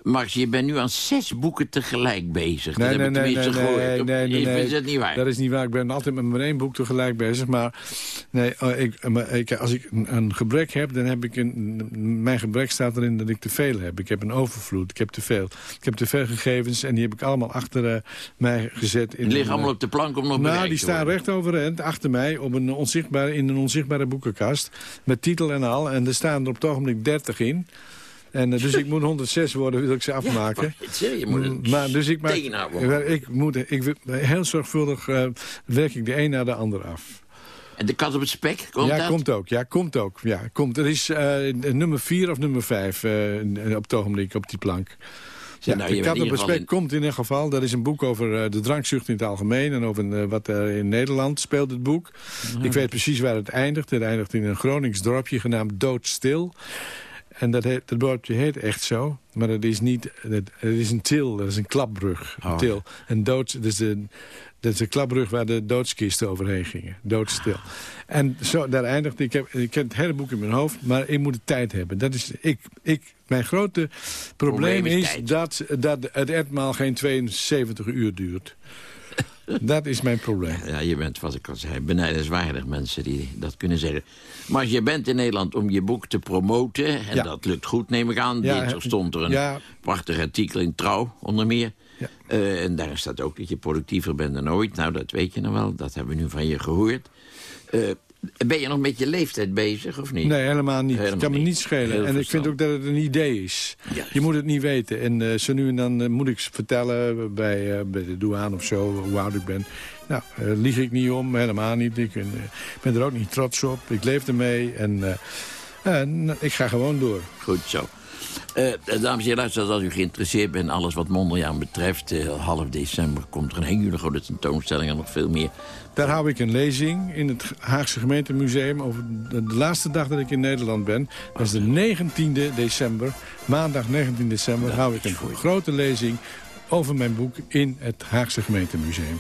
Max, je bent nu aan zes boeken tegelijk bezig. dat heb ik tenminste gehoord. Is dat niet waar? Dat is niet waar. Ik ben altijd met mijn één boek tegelijk bezig. Maar, nee, oh, ik, maar ik, als ik een, een gebrek heb, dan heb ik een... Mijn gebrek staat erin dat ik te veel heb. Ik heb een overvloed. Ik heb te veel. Ik heb te veel gegevens en die heb ik allemaal achter eh, mij gezet. In Die liggen een, allemaal op de plank om nog nou, bereikt die te staan recht overeind achter mij op een onzichtbare, in een onzichtbare boekenkast. Met titel en al. En er staan er op het ogenblik 30 in. En, eh, dus ik moet 106 worden, wil ik ze afmaken. Ja, maar, je moet een maar, dus ik, maak, ik moet, ik, heel zorgvuldig eh, werk ik de een na de ander af. En de kat op het spek, komt ja, dat? komt ook. Ja, komt ook. Ja, komt. Er is eh, nummer 4 of nummer 5 op het ogenblik op die plank. Ja, nou, de kat op het spek komt in ieder geval. Dat is een boek over eh, de drankzucht in het algemeen... en over wat er in Nederland speelt het boek. Ik weet precies waar het eindigt. Het eindigt in een Gronings dorpje genaamd Doodstil. En dat, heet, dat dorpje heet echt zo. Maar dat is niet... Dat, het is een til, dat is een klapbrug. Een Oh. til. Een dood, dat, is de, dat is de klapbrug waar de doodskisten overheen gingen. Doodstil. En zo, daar eindigt... Ik heb, ik heb het hele boek in mijn hoofd, maar ik moet de tijd hebben. Dat is... Ik, ik, mijn grote probleem, Probleem is is dat, dat het etmaal geen 72 uur duurt. Dat is mijn probleem. Ja, je bent, wat ik al zei, benijdenswaardig mensen die dat kunnen zeggen. Maar je bent in Nederland om je boek te promoten. En Ja. dat lukt goed, neem ik aan. Ja, stond er een ja. prachtig artikel in Trouw, onder meer. Eh, en daar staat ook dat je productiever bent dan ooit. Nou, dat weet je nog wel. Dat hebben we nu van je gehoord. Eh, ben je nog met je leeftijd bezig, of niet? Nee, helemaal niet. Het kan me niet. schelen. Heel en ik vind ook dat het een idee is. Juist. Je moet het niet weten. En eh, zo nu en dan eh, moet ik vertellen bij, eh, bij de douane of zo hoe oud ik ben. Nou, lieg ik niet om, helemaal niet. Ik ben, ben er ook niet trots op. Ik leef ermee en ik ga gewoon door. Goed zo. Eh, dames en heren, als u geïnteresseerd bent in alles wat Mondriaan betreft... eh, half december komt er een hele grote tentoonstelling en nog veel meer. Daar hou ik een lezing in het Haagse gemeentemuseum... over de, de laatste dag dat ik in Nederland ben. Dat is de 19e december. Maandag 19 december hou ik een grote lezing over mijn boek in het Haagse gemeentemuseum.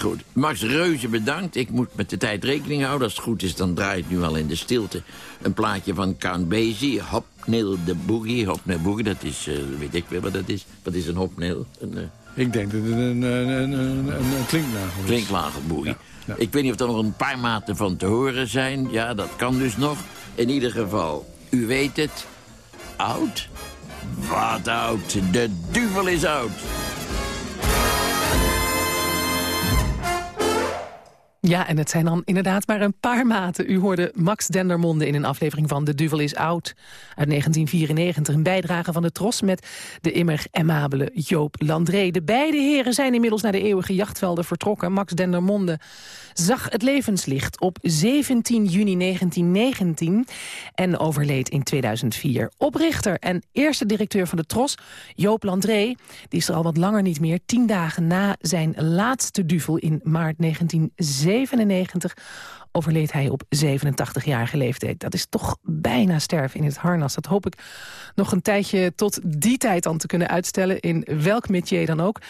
Goed. Max Reuze bedankt. Ik moet met de tijd rekening houden. Als het goed is, dan draait nu al in de stilte... een plaatje van Count Basie. Hopnail de Boogie. Hopnail Boogie, dat is... eh, weet ik wel wat dat is. Wat is een hopnail? Een eh, Ik denk dat het een, een, een, een, een klinknagel is. klinklagelboogie. ja. Ik weet niet of er nog een paar maten van te horen zijn. Ja, dat kan dus nog. In ieder geval, u weet het. Oud? Wat oud? De duvel is oud. Ja, en het zijn dan inderdaad maar een paar maten. U hoorde Max Dendermonde in een aflevering van De Duvel is Oud uit 1994. Een bijdrage van de Tros met de immer aimabele Joop Landré. De beide heren zijn inmiddels naar de eeuwige jachtvelden vertrokken. Max Dendermonde zag het levenslicht op 17 juni 1919 en overleed in 2004. Oprichter en eerste directeur van de Tros, Joop Landré, die is er al wat langer niet meer. Tien dagen na zijn laatste duvel in maart 1997 overleed hij op 87-jarige leeftijd. Dat is toch bijna sterven in het harnas. Dat hoop ik nog een tijdje tot die tijd aan te kunnen uitstellen... in welk métier dan ook.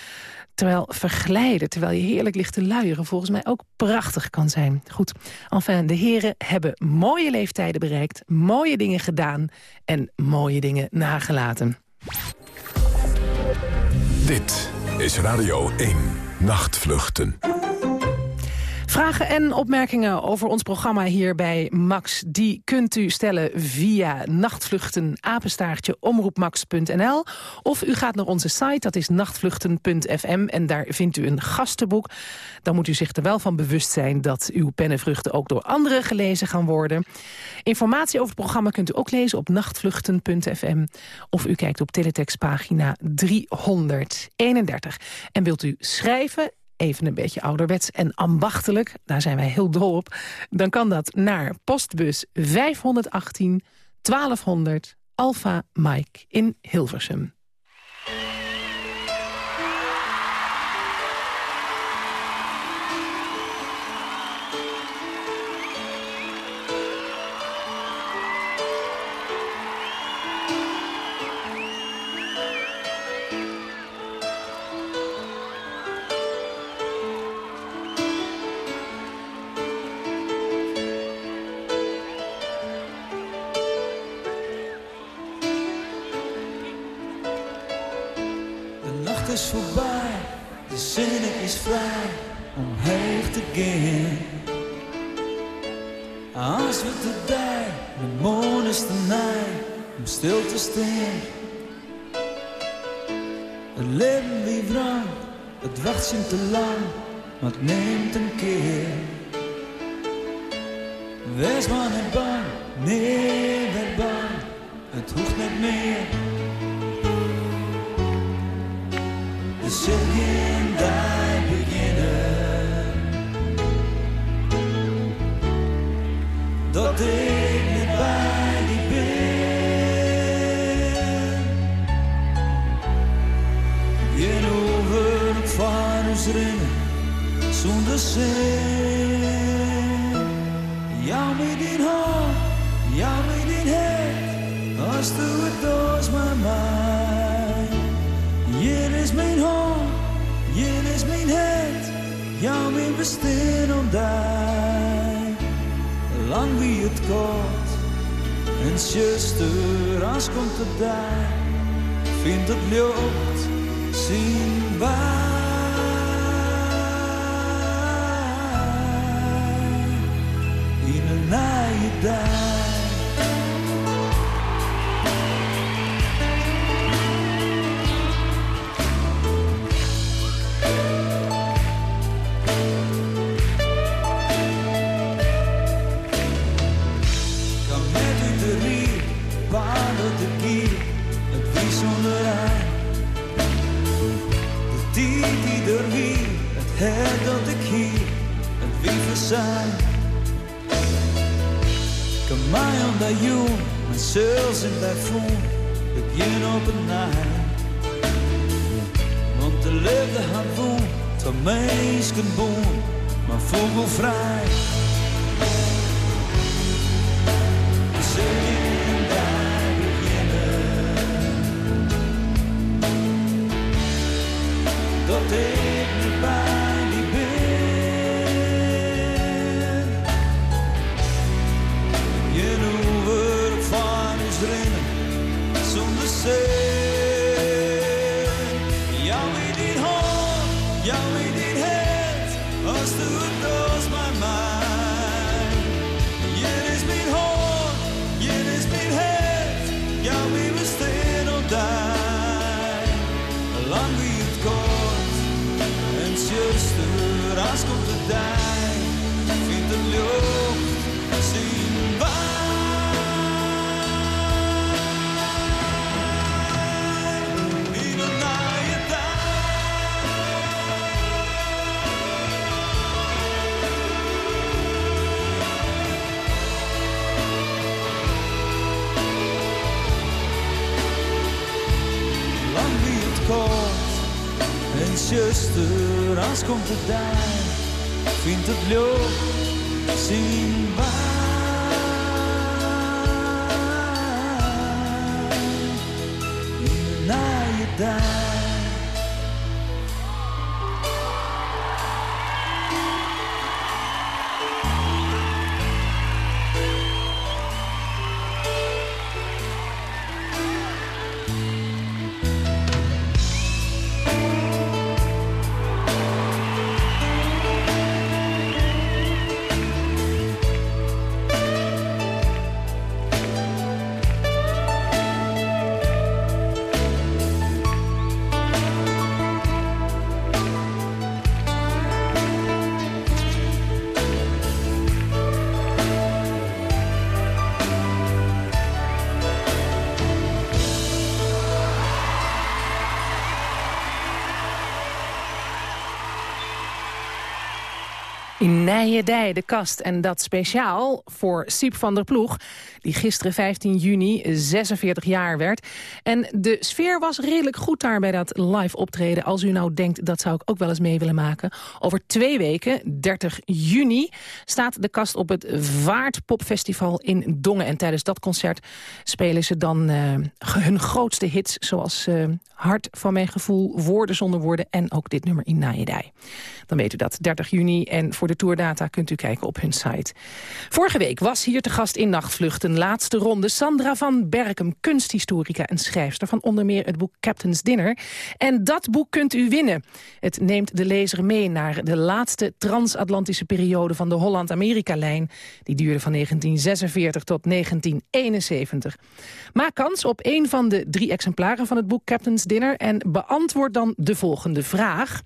Terwijl verglijden, terwijl je heerlijk ligt te luieren... volgens mij ook prachtig kan zijn. Goed, enfin, de heren hebben mooie leeftijden bereikt... mooie dingen gedaan en mooie dingen nagelaten. Dit is Radio 1 Nachtvluchten. Vragen en opmerkingen over ons programma hier bij Max... die kunt u stellen via nachtvluchten apenstaartje omroepmax.nl... of u gaat naar onze site, dat is nachtvluchten.fm... en daar vindt u een gastenboek. Dan moet u zich er wel van bewust zijn... dat uw pennenvruchten ook door anderen gelezen gaan worden. Informatie over het programma kunt u ook lezen op nachtvluchten.fm... of u kijkt op teletextpagina 331. En wilt u schrijven even een beetje ouderwets en ambachtelijk, daar zijn wij heel dol op, dan kan dat naar postbus 518 1200 Alpha Mike in Hilversum. Het leven wie wrang, het wacht zijn te lang, maar het neemt een keer. Wees maar niet bang, nee, werd bang, het hoeft niet meer. De cirkel daar beginnen. Dat ik rennen, zonder zin. Jou met in hand, jou met als du het door met mij. Hier is mijn hand, hier is mijn het, jou mijn bestaan om die. Lang wie het kort, en zuster, als komt het daar, vindt het lucht zien waar. down maar vogelvrij. Lucht Nijedij, de kast. En dat speciaal voor Siep van der Ploeg... die gisteren 15 juni 46 jaar werd. En de sfeer was redelijk goed daar bij dat live optreden. Als u nou denkt, dat zou ik ook wel eens mee willen maken. Over twee weken, 30 juni, staat de kast op het Vaartpopfestival in Dongen. En tijdens dat concert spelen ze dan eh, hun grootste hits... zoals eh, Hart van mijn gevoel, Woorden zonder woorden... en ook dit nummer in Nijedij. Dan weet u dat, 30 juni. En voor de tourdata kunt u kijken op hun site. Vorige week was hier te gast in Nachtvluchten laatste ronde Sandra van Berkem, kunsthistorica en schrijfster van onder meer het boek Captain's Dinner. En dat boek kunt u winnen. Het neemt de lezer mee naar de laatste transatlantische periode van de Holland-Amerika-lijn. Die duurde van 1946 tot 1971. Maak kans op een van de drie exemplaren van het boek Captain's Dinner en beantwoord dan de volgende vraag.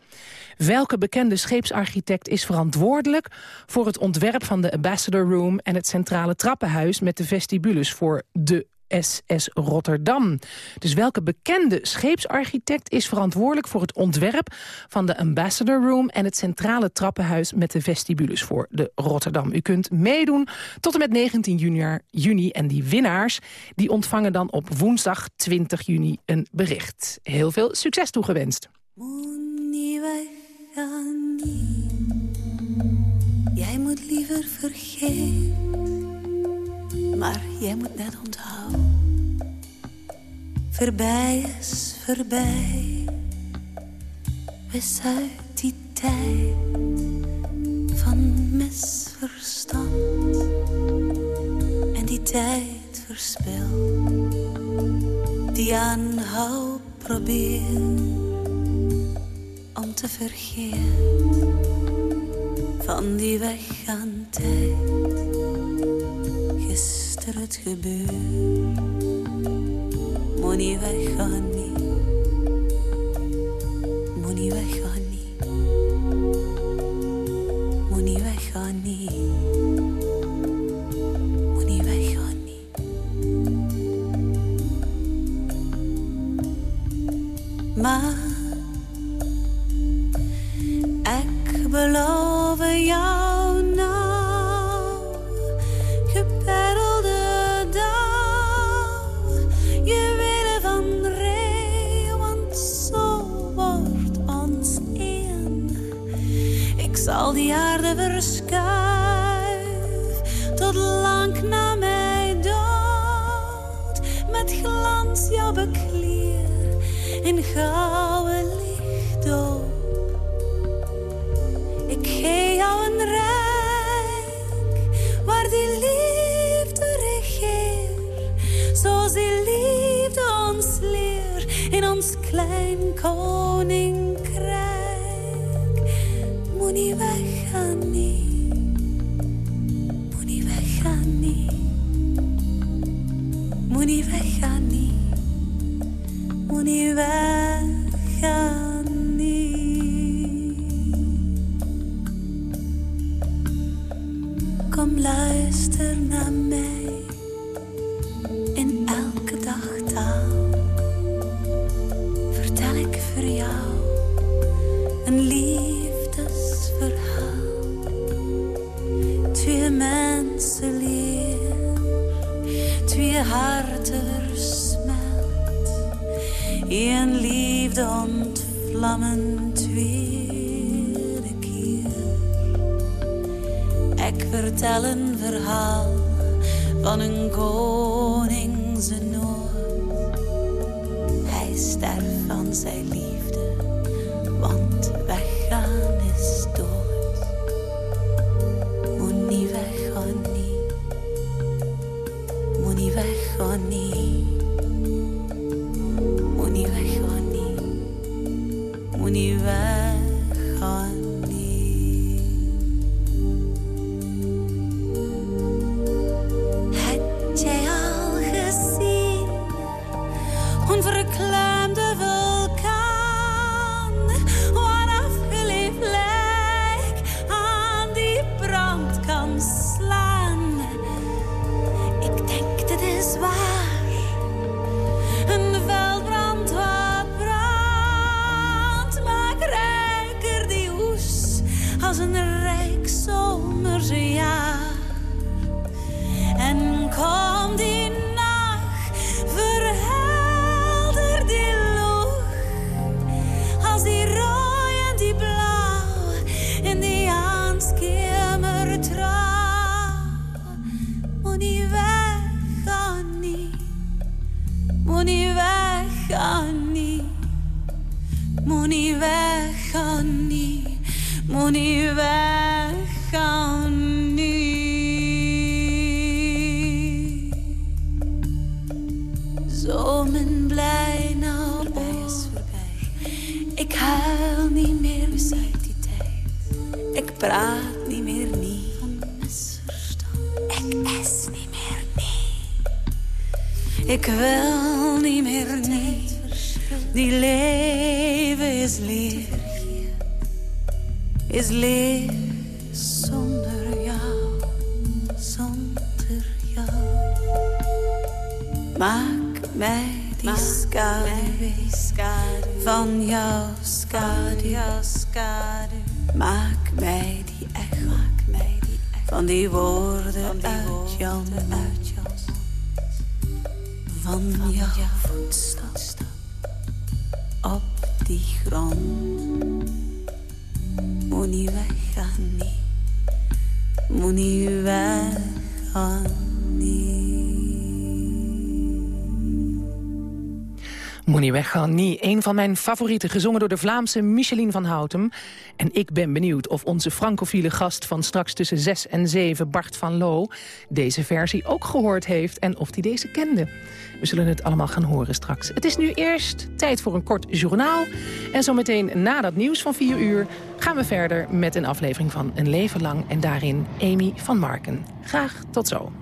Welke bekende scheepsarchitect is verantwoordelijk voor het ontwerp van de Ambassador Room en het centrale trappenhuis met de vestibules voor de SS Rotterdam. Dus welke bekende scheepsarchitect is verantwoordelijk voor het ontwerp van de Ambassador Room en het centrale trappenhuis met de vestibules voor de Rotterdam. U kunt meedoen tot en met 19 juni, juni en die winnaars die ontvangen dan op woensdag 20 juni een bericht. Heel veel succes toegewenst. Jij moet liever vergeten, maar jij moet net onthouden. Voorbij is voorbij, wis uit die tijd van misverstand. En die tijd verspil, die aanhoud probeer om te vergeten van die weg tijd achter het gebeur. Moet niet weggaan. niet weg, ga niet. Kom luister naar wel niet meer niet. Die leven is leeg, is leeg zonder jou, zonder jou. Maak mij die schaduw van jouw schaduw. Maak mij die echo van die woorden uit jouw mond van, van voetstap op die grond. Moet niet weggaan, niet. Moet niet weggaan. Niet weggaan, niet. Een van mijn favorieten, gezongen door de Vlaamse Micheline van Houtem. En ik ben benieuwd of onze francofiele gast van straks tussen 6 en 7, Bart van Loo, deze versie ook gehoord heeft en of hij deze kende. We zullen het allemaal gaan horen straks. Het is nu eerst tijd voor een kort journaal. En zometeen na dat nieuws van 4 uur gaan we verder met een aflevering van Een Leven Lang. En daarin Amy van Marken. Graag tot zo.